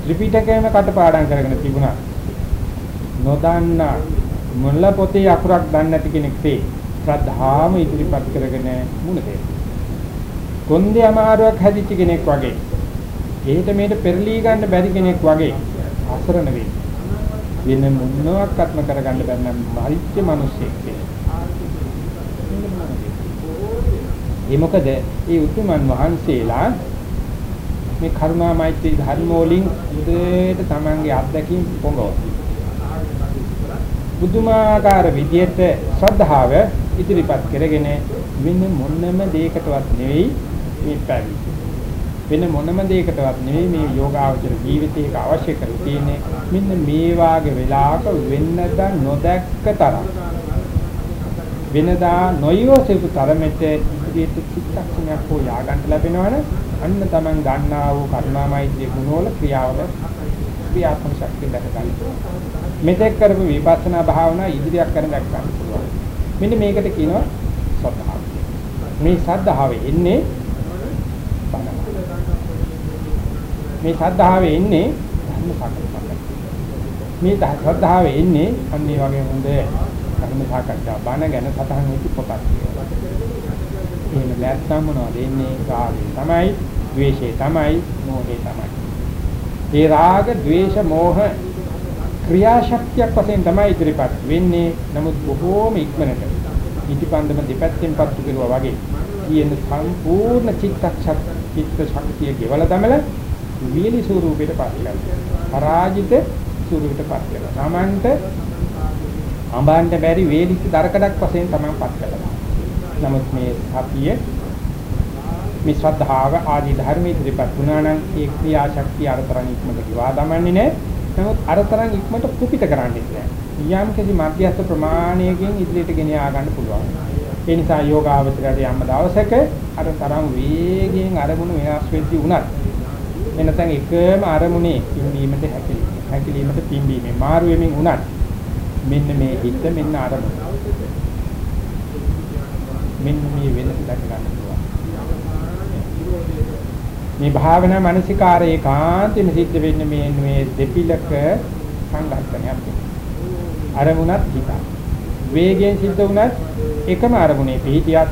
ත්‍රිපිටකයම කටපාඩම් කරගෙන තිබුණා නොදන්න මුල්ල පොතේ අකුරක් දන්නේ නැති කෙනෙක් තේ ශ්‍රද්ධාම ඉදිරිපත් කරගෙන මුණ දෙන්න. කොන්දේ අමාරුවක් හැදිච්ච කෙනෙක් වගේ. එහෙට මෙහෙට පෙරලී ගන්න බැරි කෙනෙක් වගේ අසරණ වෙයි. වෙන මොනවාක්වත්ම කරගන්න බැරි නම් මරිච්ච මිනිස්සෙක් ඒ මොකද ඒ උතුමන් වහන්සේලා මේ කරුණා මෛත්‍රී ධර්ම වලින් උදේට Tamange අත්දැකීම් පොඟව. බුදුමාකාර විදියට ශ්‍රද්ධාව ඉදිරිපත් කරගෙන වෙන මොනම දෙයකටවත් නෙවෙයි මේ පැවිදි. වෙන මොනම දෙයකටවත් නෙවෙයි මේ යෝගාවචර ජීවිතයක අවශ්‍ය කර තියෙන්නේ මෙන්න මේ වාගේ වෙලාවක වෙන්නද නොදැක්ක තරම් වෙනදා නොයෝසෙපු තරමට ඉදිරියට චිත්තක්ෂණයක් හෝ යාගන්න ලැබෙනවනේ අන්න Taman ගන්නා වූ කරුණාමයිත්‍රී ගුණවල ක්‍රියාවල ක්‍රියාත්මක ශක්තිය දැක ගන්න. මෙතෙක් කරපු විපස්සනා භාවනා ඉදිරියක් කරන දැක් ගන්න පුළුවන්. මෙන්න මේකට කියනවා සද්ධාව. මේ සද්ධාවේ එන්නේ මේ සද්ධාවේ එන්නේ ධර්ම සාකච්ඡාවක්. මේ සද්ධාවේ එන්නේ අන්න ඒ වගේ හොඳ ධර්ම සාකච්ඡා බණ ගැන සතහන් වෙච්ච පොතක්. එහෙම නැත්නම් මොනවද එන්නේ රාගය තමයි, ද්වේෂය තමයි, මෝහය තමයි. ඒ රාග, ද්වේෂ, මෝහ ක්‍රියාශක්තියක් වශයෙන් තමයි ඉදිරිපත් වෙන්නේ. නමුත් බොහෝම ඉක්මනට ඉටිපන්දම දෙපැත්තෙන් පත්තු කරුවා වගේ කියන සම්පූර්ණ චිත්තක්ෂක් චිත්ත ශක්තිය ගෙවලා තමල විලි ස්වරූපයට පත් කරනවා. පරාජිත ස්වරූපයට පත් කරනවා. සාමාන්‍යත අඹන්න බැරි වේලිච්ච දරකඩක් වශයෙන් තමයි පත් කරනවා. නමුත් මේ සතිය මේ ශ්‍රද්ධාව ආදී ධර්ම ඉදිරිපත් වුණා නම් ඒ ක්‍රියාශක්තිය අරතරන් ඉක්මනට ගිවා දමන්නේ නැහැ. නමුත් අරතරන් ඉක්මනට කුපිත කරන්නේ නැහැ. යම් කිසි මධ්‍යස්ථ ප්‍රමාණයකින් ඉදිරියට ගෙන යා ගන්න පුළුවන්. ඒ නිසා යෝගාවචරයට යම් දවසක අර තරම් වේගයෙන් අරමුණු වෙනස් වෙද්දී උනත් එනතන් එකම අරමුණේ පිම්බීමට හැකිලීම හැකිලීමට පිම්බීමේ මාරු වෙමින් උනත් මෙන්න මේ හිත මෙන්න අරමුණ මෙන්න මේ වෙනස දැක ගන්න පුළුවන්. මේ භාවනා මානසිකාරයේ කාන්තෙම සිද්ධ වෙන්නේ මේ මේ දෙපිලක සංගතනයක්. අරමුණත් හිත. වේගයෙන් සිද්ධ වුණත් එකම අරමුණේ පිහිටියත්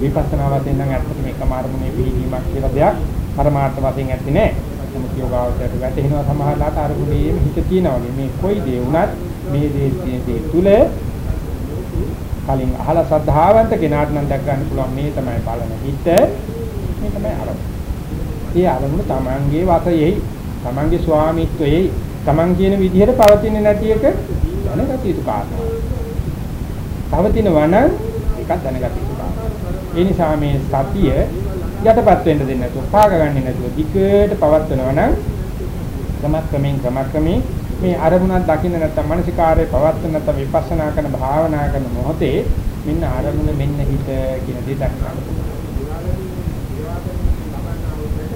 විපස්සනා වශයෙන් නම් ඇත්තටම එකම අරමුණේ පිහිටීමක් කියලා දෙයක් පරමාර්ථ වශයෙන් ඇත්තේ නැහැ. නමුත් යෝගාවචරයට වැටෙනවා සමහරලාට අරමුණේම හිත තියනවා වගේ මේ කොයි දේ වුණත් මේ දේ දේ තුල කලින් අහලා ශ්‍රද්ධාවන්ත කෙනාට නම් දැක් ගන්න පුළුවන් මේ තමයි බලන හිත මේ තමයි අරමුණ. ඒ අරමුණ තමන්ගේ වශයෙහි තමන්ගේ ස්වාමීත්වයෙහි තමන් කියන විදිහට පවතින්නේ නැති එක දැනගත යුතු කාරණා. පවතිනවා නම් ඒකත් දැනගත යුතු කාරණා. ඒ නිසා මේ සතිය යටපත් වෙන්න දෙන්නේ නැතුව පාග ගන්නේ නැතුව දිගට පවත්වනවා නම් ක්‍රමක්‍රමයෙන් ක්‍රමක්‍රමයෙන් මේ අරමුණක් දකින්න නැත්නම් මානසිකාරයේ පවත්වන නැත්නම් විපස්සනා කරන භාවනා කරන මොහොතේ මෙන්න අරමුණ මෙන්න හිත කියන දේ දක්වන්න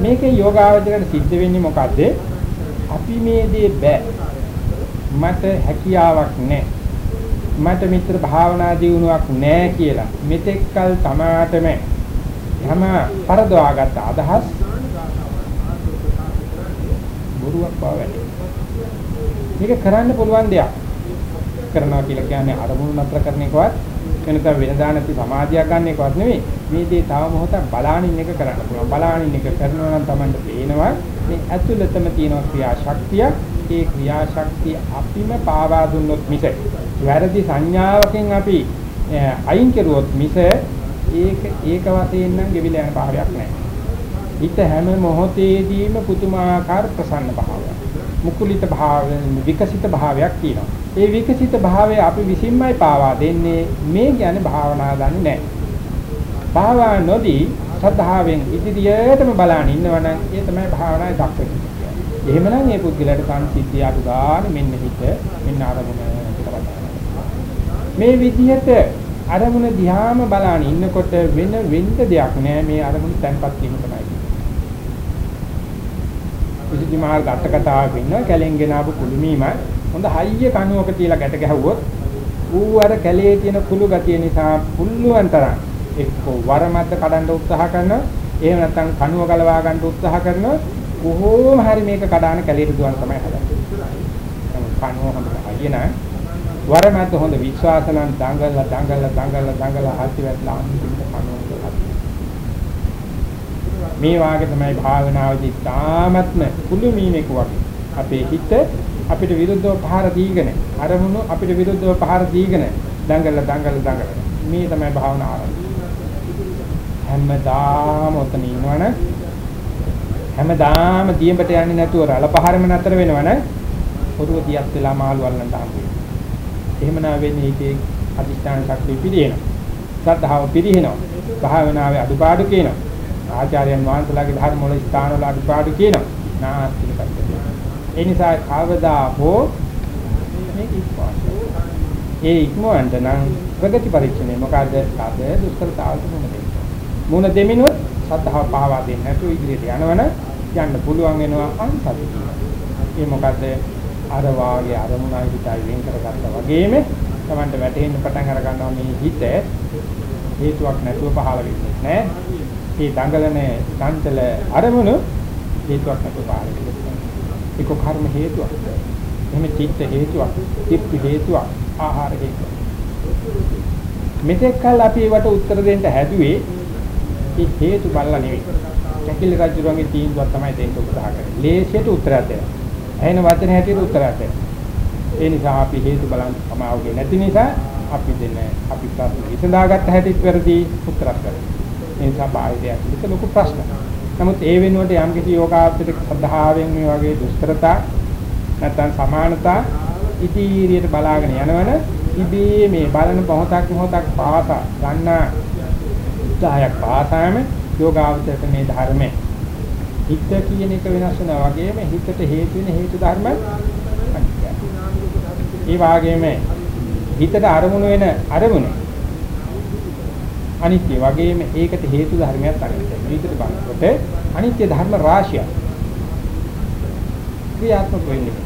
මේකේ යෝගාවචරයට සිද්ධ වෙන්නේ මොකද්ද? අපි මේ දේ බෑ. මට හැකියාවක් නැහැ. මට මිත්‍ර භාවනා දියුණුවක් නැහැ කියලා මෙතෙක්කල් තමාටම හැම පරදවාගත් අදහස් බොරුවක් බව වැඩි. මේක කරන්න පුළුවන් දෙයක්. කරනවා කියලා කියන්නේ අරමුණු නතර කරන එකවත් වෙනතම වෙනදා නැති සමාධියක් ගන්න එකවත් නෙවෙයි. මේ දේ තව මොහොතක් බලානින් එක කරන්න පුළුවන්. බලානින් එක කරනවා නම් Tamanට පේනවා මේ ඇතුළතම තියෙන ක්‍රියාශක්තිය. ඒ ක්‍රියාශක්තිය අපිම පාවා දුන්නොත් මිස වැරදි සංඥාවකින් අපි අයින් කෙරුවොත් මිස ඒක ඒක වශයෙන් නම් ගෙවිලා යන භාවයක් නැහැ. හිත හැම මොහොතේදීම පුතුමාකාර ප්‍රසන්න භාවයක්. මුකුලිත භාව විකසිත භාවයක් තියෙනවා. ඒ විකසිත භාවය අපි විසින්මයි පාවා දෙන්නේ මේ කියන්නේ භාවනා දන්නේ නැහැ. භාවනා නොදී සද්ධාවෙන් ඉදිරියටම බලන ඉන්නවනම් ඒ තමයි භාවනාවේ දක්ෂ එහෙමනම් මේ පුද්ගලයාට සංසිද්ධිය අඩු ගන්න මෙන්න හිත මෙන්න අරමුණ මේ විදිහට අරමුණ දිහාම බලාන ඉන්නකොට වෙන වෙන්න දෙයක් නෑ මේ අරමුණ තැම්පත් වීම තමයි. විසුද්ධි මාර්ග අට කතාවක ඉන්න කැලෙන්ගෙන ආපු කුළුමීම හොඳ හයිය කණුවක තියලා ගැට ගැහුවොත් ඌ අර කැලේ තියෙන කුළු ගතිය නිසා පුල්ලුවන් තරම් එක්ක වරමද්ද කඩන්න උත්සාහ කරනවා. එහෙම නැත්නම් කණුව ගලවා ගන්න උත්සාහ කරනවා. කොහොම හරි මේක කඩාන කැලේට දුවන තමයි හදන්නේ. කණුව හොඳ හයිය නෑ වරමද්ද හොඳ විශ්වාස නම් දඟල දඟල දඟල දඟල හත්ති වැටලා අන්තිමට කනුවට මේ වාගේ තමයි භාවනාවේදී තාමත්ම කුළුමීමක වගේ අපේ හිත අපිට විරුද්ධව පහර දීගෙන අරමුණු අපිට විරුද්ධව පහර දීගෙන දඟල දඟල දඟල මේ තමයි භාවනා ආරම්භය හැමදාම ඔතන ඉන්නවනේ හැමදාම දියඹට යන්නේ නැතුව රළ පහරම නතර වෙනවනේ පොරුව දියත් වෙලා මාළු වල්ලන්ට හම්බ වෙනවා එහෙමනා වෙන්නේ ඒකේ අධිෂ්ඨාන ශක්තිය පිළිහෙනවා. ශ්‍රද්ධාව පිළිහෙනවා. භාවනාවේ අඩුපාඩු කියනවා. ආචාර්යයන් වහන්සේලාගේ ධර්ම වල ස්ථාන වල අඩුපාඩු කියනවා. නාස්තික පැත්තට. ඒ නිසා කවදා හෝ මේක ඉක්මවන්න. ඒ ඉක්මවන්න නම් ප්‍රගති පරීක්ෂණය මොකද? කාද දුෂ්කරතාවට මුහුණ දෙන්න. මුහුණ දෙමිනුත් ශ්‍රද්ධාව පහවා දෙන්නේ නැතුව ඉදිරියට යනවන යන්න පුළුවන් වෙනවා අන්සතිය. ඒ මොකද අර වාගේ අරමුණයි හිතයි වෙන් කරගත්තා වගේම Tamanට වැටෙන්න පටන් අර ගන්නවා මේ හිත හේතුවක් නැතුව පහළ වෙන්නේ නැහැ. මේ දඟලන චංචල අරමුණු හේතුවක් නැතුව පහළ වෙන්නේ. ඒක කර්ම හේතුවක්. එහෙම චිත්ත හේතුවක්, චිත්ත හේතුවක්, ආහාර හේතුවක්. මෙතෙක් කල් අපි ඒවට උත්තර දෙන්න හැදුවේ මේ හේතු බලලා නෙවෙයි. කැකිලි රජුගේ තීන්දුවක් තමයි දෙන්න උත්සාහ කරන්නේ. ලේසියට උත්තරයක් දෙනවා. ඇහෙන වචන හැටියට උත්තරයක් ඒ නිසා අපි හේතු බලන් සමාවගේ නැති නිසා අපි දෙන අපි ප්‍රශ්න විසඳාගත්ත හැටිත් වැරදි උත්තරයක් කරනවා. ඒ නිසා බාහිරයක් විතර ලොකු ප්‍රශ්න. නමුත් ඒ වෙනුවට යම් කිසි යෝගාවචරික සද්ධාවෙන් මේ වගේ දුෂ්කරතා නැත්නම් සමානතා ඉදිරියට බලාගෙන යනවන ඉබේ මේ බලන මොහොතක් මොහොතක් පාසා ගන්න උත්සාහයක් පාසාම යෝගාවචරක මේ ධර්මයේ. හිත කියන එක වෙනස් වෙනවා වගේම හිතට හේතු වෙන හේතු ධර්ම ඒ වගේම හිතට අරමුණු වෙන අරමුණ අනිත්‍ය වගේම ඒකට හේතු ධර්මයක් අනිත්‍ය. විතර බලනකොට අනිත්‍ය ධර්ම රාශියක් ක්‍රියාත්මක වෙන්නේ.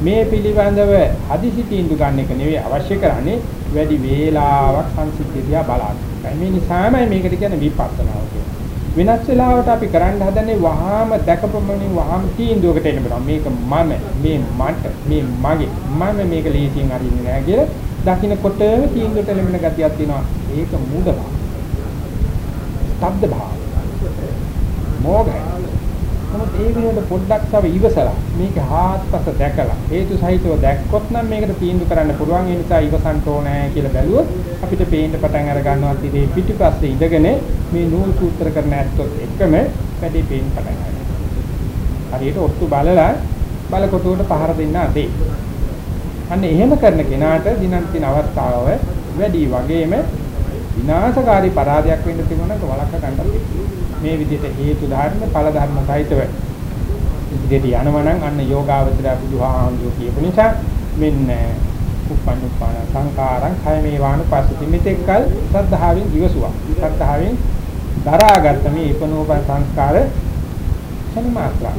මේ පිළිබඳව හදිසි තීන්දුව ගන්න එක නෙවෙයි අවශ්‍ය කරන්නේ වැඩි වේලාවක් සංසිද්ධිය බලන්න. මේ නිසාමයි මේකට කියන්නේ විපස්සනාව කියන්නේ. වෙනස් වෙලාවට අපි කරන්න හදන්නේ වහාම දැකපමණින් වහාම තීන්දුවකට එන්න බෑ මේක මම මේ මට මේ මගේ මම මේක ලීසියෙන් අරින්නේ නැහැ කියලා දකින්නකොට තීන්දුවට ලැබෙන ගතියක් තියෙනවා ඒක මූඩ භාව. ස්තබ්ද භාව. මොගය. නමුත් ඒ විදිහට පොඩ්ඩක් තව ඉවසලා මේක හාත්පස දැකලා හේතු සහිතව දැක්කොත් නම් මේකට තීන්දුව කරන්න පුළුවන් ඒ නිසා ඉවසන්න ඕනේ කියලා බැලුවොත් අපිට පේන්න පටන් අර ගන්නවා ඉතින් පිටිපස්සේ ඉඳගෙන මේ නූල් සූත්‍ර කරන ඇත්තොත් එකම වැඩි පේන්න පටන් ගන්නවා හරියට ඔත්තු බලලා බලකොටුවට පහර දෙන්න අතේ අන්න එහෙම කරන කෙනාට දිනන් තින අවස්ථාව වැඩි වගේම විනාශකාරී පරාදයක් වෙන්න තිබුණාක වළක්ව ගන්නත් මේ විදිහට හේතු ධර්ම ඵල ධර්ම සහිතව ඉදිරියට යනවා නම් අන්න යෝගාවචරය බුදුහාමුදුරුවෝ කියපු නිසා මෙන්න උපන්නුපාන සංකාරං khය මේවානුපස්සති මෙතෙක්කල් සද්ධාවෙන් ඉවසුවා. සද්ධාවෙන් දරාගත්ත මේ ඉපනෝපන් සංස්කාර සම්මාත්‍රා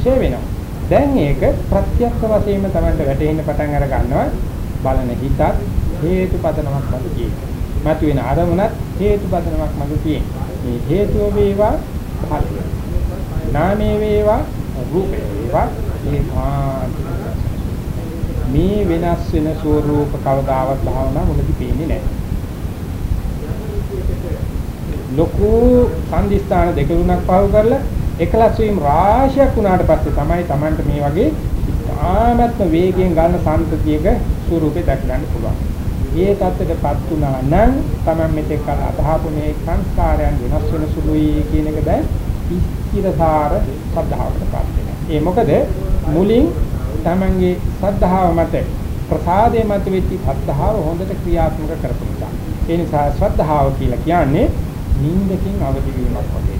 ඡේ වෙනවා. දැන් ඒක ප්‍රත්‍යක්ෂ වශයෙන්ම තමයි වැටෙන්න පටන් අර ගන්නවා. බලන හිතත් හේතුපතනමක් මත කියන්නේ මතුවෙන අරමුණත් හේතුපතනමක් මත කියන්නේ මේ හේතුව වේවා පහළ නාමයේ වේවා රූපේ වේවා. ඒකාන්ත මේ වෙනස් වෙන ස්වરૂප කවදාවත් භාවනා මුලදී පේන්නේ නැහැ. ලොකු සංදිස්ථාන දෙක තුනක් පහු කරලා එකලස් වීම රාශියක් වුණාට පස්සේ තමයි Tamanට මේ වගේ ආමත්ම වේගයෙන් ගන්න සම්පතියක ස්වરૂපේ දැක ගන්න පුළුවන් ඒ தත්ත්වයටපත් වුණා නම් තමයි මෙතෙක් කල අදහපු මේ සංස්කාරයන් වෙනස් වෙන සුළුයි කියන එක දැන් ස්ථිරසාර සද්ධාවකටපත් වෙනවා. ඒ මොකද මුලින් තමන්ගේ සද්ධාව මත ප්‍රසාදේ මත වෙච්ච සද්ධාව හොඳට ක්‍රියාත්මක කරපු නිසා. ඒ නිසා ශ්‍රද්ධාව කියලා කියන්නේ නිින්දකින් අවදි වීමක් වගේ.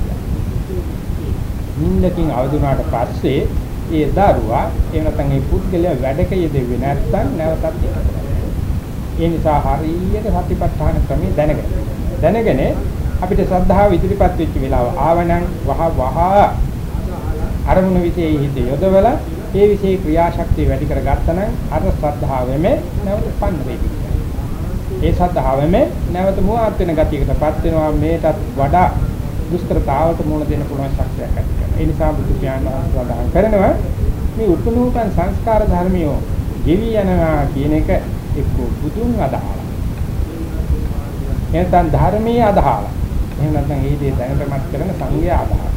නිින්දකින් අවදි වුණාට පස්සේ ඒ දරුවා එහෙම නැත්නම් ඒ පුද්ගලයා වැඩක යෙදෙන්නේ නැත්නම් නැවතත් ඒ නිසා හරියට සතිපට්ඨාන ක්‍රමය දැනගෙන දැනගෙන අපිට ශ්‍රද්ධාව ඉදිරිපත් වෙච්ච වෙලාව ආවනම් වහ වහ අරමුණ විශේෂ හිත යොදවලා ඒ විශේෂ ක්‍රියාශක්තිය වැඩි කරගත්තා නම් අර ශ්‍රද්ධාවෙම නැවත පන්න වේවි. ඒ ශ්‍රද්ධාවෙම නැවත මුවාත් වෙන ගතියකටපත් වෙනවා මේකටත් වඩා දුෂ්කරතාවට මුහුණ දෙන්න පුළුවන් ශක්තියක් ඇති කරනවා. ඒ නිසා බුදු පියාණන් සඳහන් කරනවා මේ උතුණුකන් සංස්කාර ධර්මියෝ ගෙවි යනවා කියන එක එක්ක බුදුන් අදහලා. එතන ධර්මයේ අදහලා. එහෙම නැත්නම් ඒ දේ දැනටමත් කරන සංඝයා අදහලා.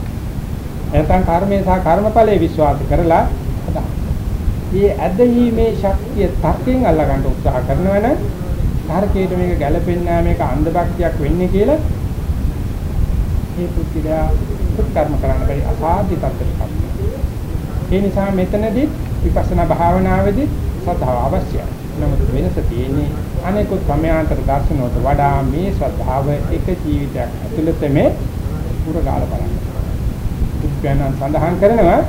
එතන කර්මයේ සහ කර්මඵලයේ විශ්වාස කරලා අදහලා. මේ ඇදහිීමේ ශක්තිය තර්කයෙන් අල්ලගන්න උත්සාහ කරනවනම් තර්කයට මේක ගැළපෙන්නේ නැහැ මේක අන්ධභක්තියක් වෙන්නේ කියලා මේ පුත්‍තිලා කර්ම කරන්න බැරි අසාධ්‍ය තත්ත්වයකට ඒ නිසා මෙතනදී විපස්සනා භාවනාවේදී සද්ධාව අවශ්‍යයි. නමුත් වෙනස තියෙන්නේ අනෙකුත් සමයාන්තර දර්ශනවලට වඩා මේ ශ්‍රද්ධාව එක ජීවිතයක් ඇතුළතම පුරගාල බලන්න. උත්පන්නන් සඳහන් කරනවා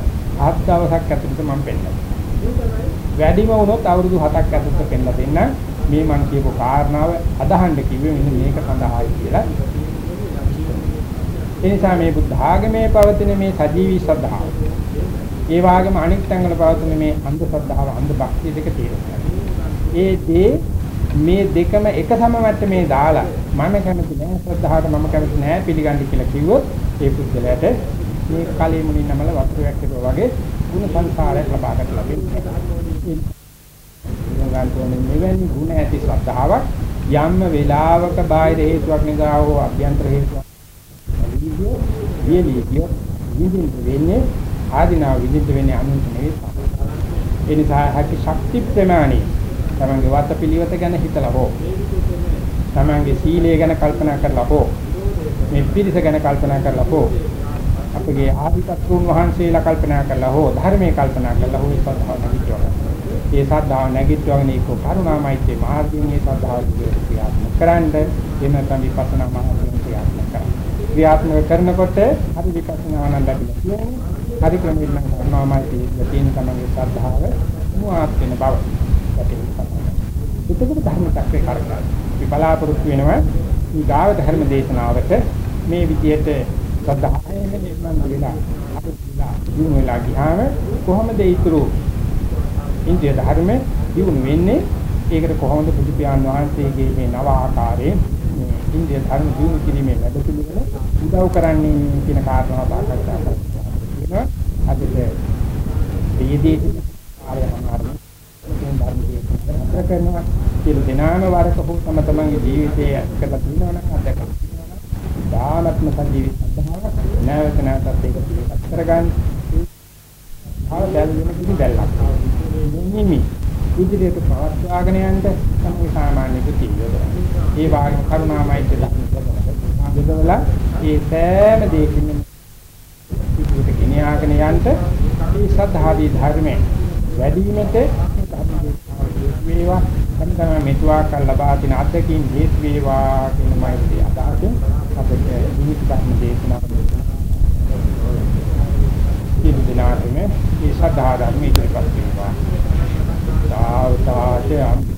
ආත් දවසක් ඇතුළත මම පෙන්නනවා. වැඩිම වුණොත් අවුරුදු 7ක් ඇතුළත පෙන්නලා දෙන්න මේ මං කියපු කාරණාව අදහන්න කිව්වේ මෙන්න මේක සඳහායි කියලා. ඒ නිසා මේ බුද්ධ ආගමේ පවතින මේ සජීවී ශ්‍රද්ධාව ඒ වගේම අනික් තැන්වල පවතින මේ අන්ධ ශ්‍රද්ධාව අන්ධ භක්තිය දෙක තියෙනවා. ඒ දේ මේ දෙකම එක සම මට්ටමේ දාලා මම කැමති නෑ ශ්‍රද්ධාවට මම කැමති නෑ පිළිගන්න කියලා කිව්වොත් ඒ පුද්ගලයාට මේ කලෙ මුලින් නමල වතුරක් කෙරුවා වගේ ගුණ සංසාරයක් ලබා ගන්න ලැබෙන්නේ. ගාන්තෝනේ මෙවැනි ගුණ ඇති ශ්‍රද්ධාවක් යම්ම වේලාවක බාහිර හේතුවක් නිසා හෝ අභ්‍යන්තර හේතුවක් විදියෝ විලියෝ විදින් වෙන්නේ ආධිනාව විදිහට වෙන්නේ අනුන්ට නෙවෙයි. ඒ නිසා හැකි ශක්ති ප්‍රමාණය තමන්ගේ වත පිළිවෙත ගැන හිතලා හෝ තමන්ගේ සීලය ගැන කල්පනා කරලා හෝ මේ පිරිස ගැන කල්පනා කරලා හෝ අපගේ ආධිපත්තුන් වහන්සේලා කල්පනා කරලා හෝ ධර්මයේ කල්පනා කරලා හෝ සද්ධාව නැගිටවගන්න. ඒ සද්ධාව නැගිටවගෙන ඒක කරුණාමයිත්‍ය මාර්ගයෙන් මේ සද්ධාව ක්‍රියාත්මක කරන්න එන තමයි විපස්සනා මාර්ගයෙන් ක්‍රියාත්මක කරන්න. ක්‍රියාත්මක කරනකොට හරි විපස්සනා ආනන්ද ලැබිලා කියන්නේ හරි ක්‍රමයෙන් නම් කරනවාමයි තියෙන තමන්ගේ ශ්‍රද්ධාව මුවාත් වෙන බව පැතිරෙනවා. එතකොට ධර්ම චක්‍රේ කරකවන. අපි බලාපොරොත්තු වෙනවා මේ ගාව ධර්ම දේශනාවට මේ විදියට ශ්‍රද්ධාවෙන් නිර්මාණ වෙලා අපිට දිනු වෙලා ගියාම කොහොමද ඊතුරු ඉන්දිය ධර්ම දිනු වෙන්නේ ඒකට කොහොමද බුදු පියාණන් වහන්සේගේ මේ නව ආකාරයේ මේ ඉන්දිය ධර්ම දිනු කිරීමේ වැඩ පිළිවෙල උදව් කරන්නේ කියන කාරණාව සාකච්ඡා කරනවා. වෙනවා අදට දීදී ආරය සම්මාරණ කියන ධර්ම දේශනා කරනවා. සියලු දෙනාම වරක හෝ තම තමන්ගේ ජීවිතයේ එකලා තියෙනවා නම් අදක දානත්ම සංජීවිත සද්ධාව නැවත නැවතත් ඒක පිළිපත් කරගන්න. ආව දැල්වෙන කිසි දැල්ලක් නිමි. ඉදිරියට පවත්වාගෙන යන්න තමයි සාමාන්‍ය බුද්ධිය යොදවන්නේ ඒ වාගේ කරුණාමයිත්‍ය ධර්ම කරනවා යොදවලා ඒ සෑම දෙයකින්ම පිටුට ගෙනියාගෙන යන්න මේ ශ්‍රද්ධාදී ධර්මයේ වැඩිවීමට වේවා සම්තම මෙතුවා කල් ලබා දින අතකින් හේත් වේවා. කියන මෛත්‍රී අදහසින් අපිට නිමිති ධර්ම දේශනාව සියලු දෙනාටම මේ ශ්‍රද්ධා ධර්ම ඉදිරිපත් I would.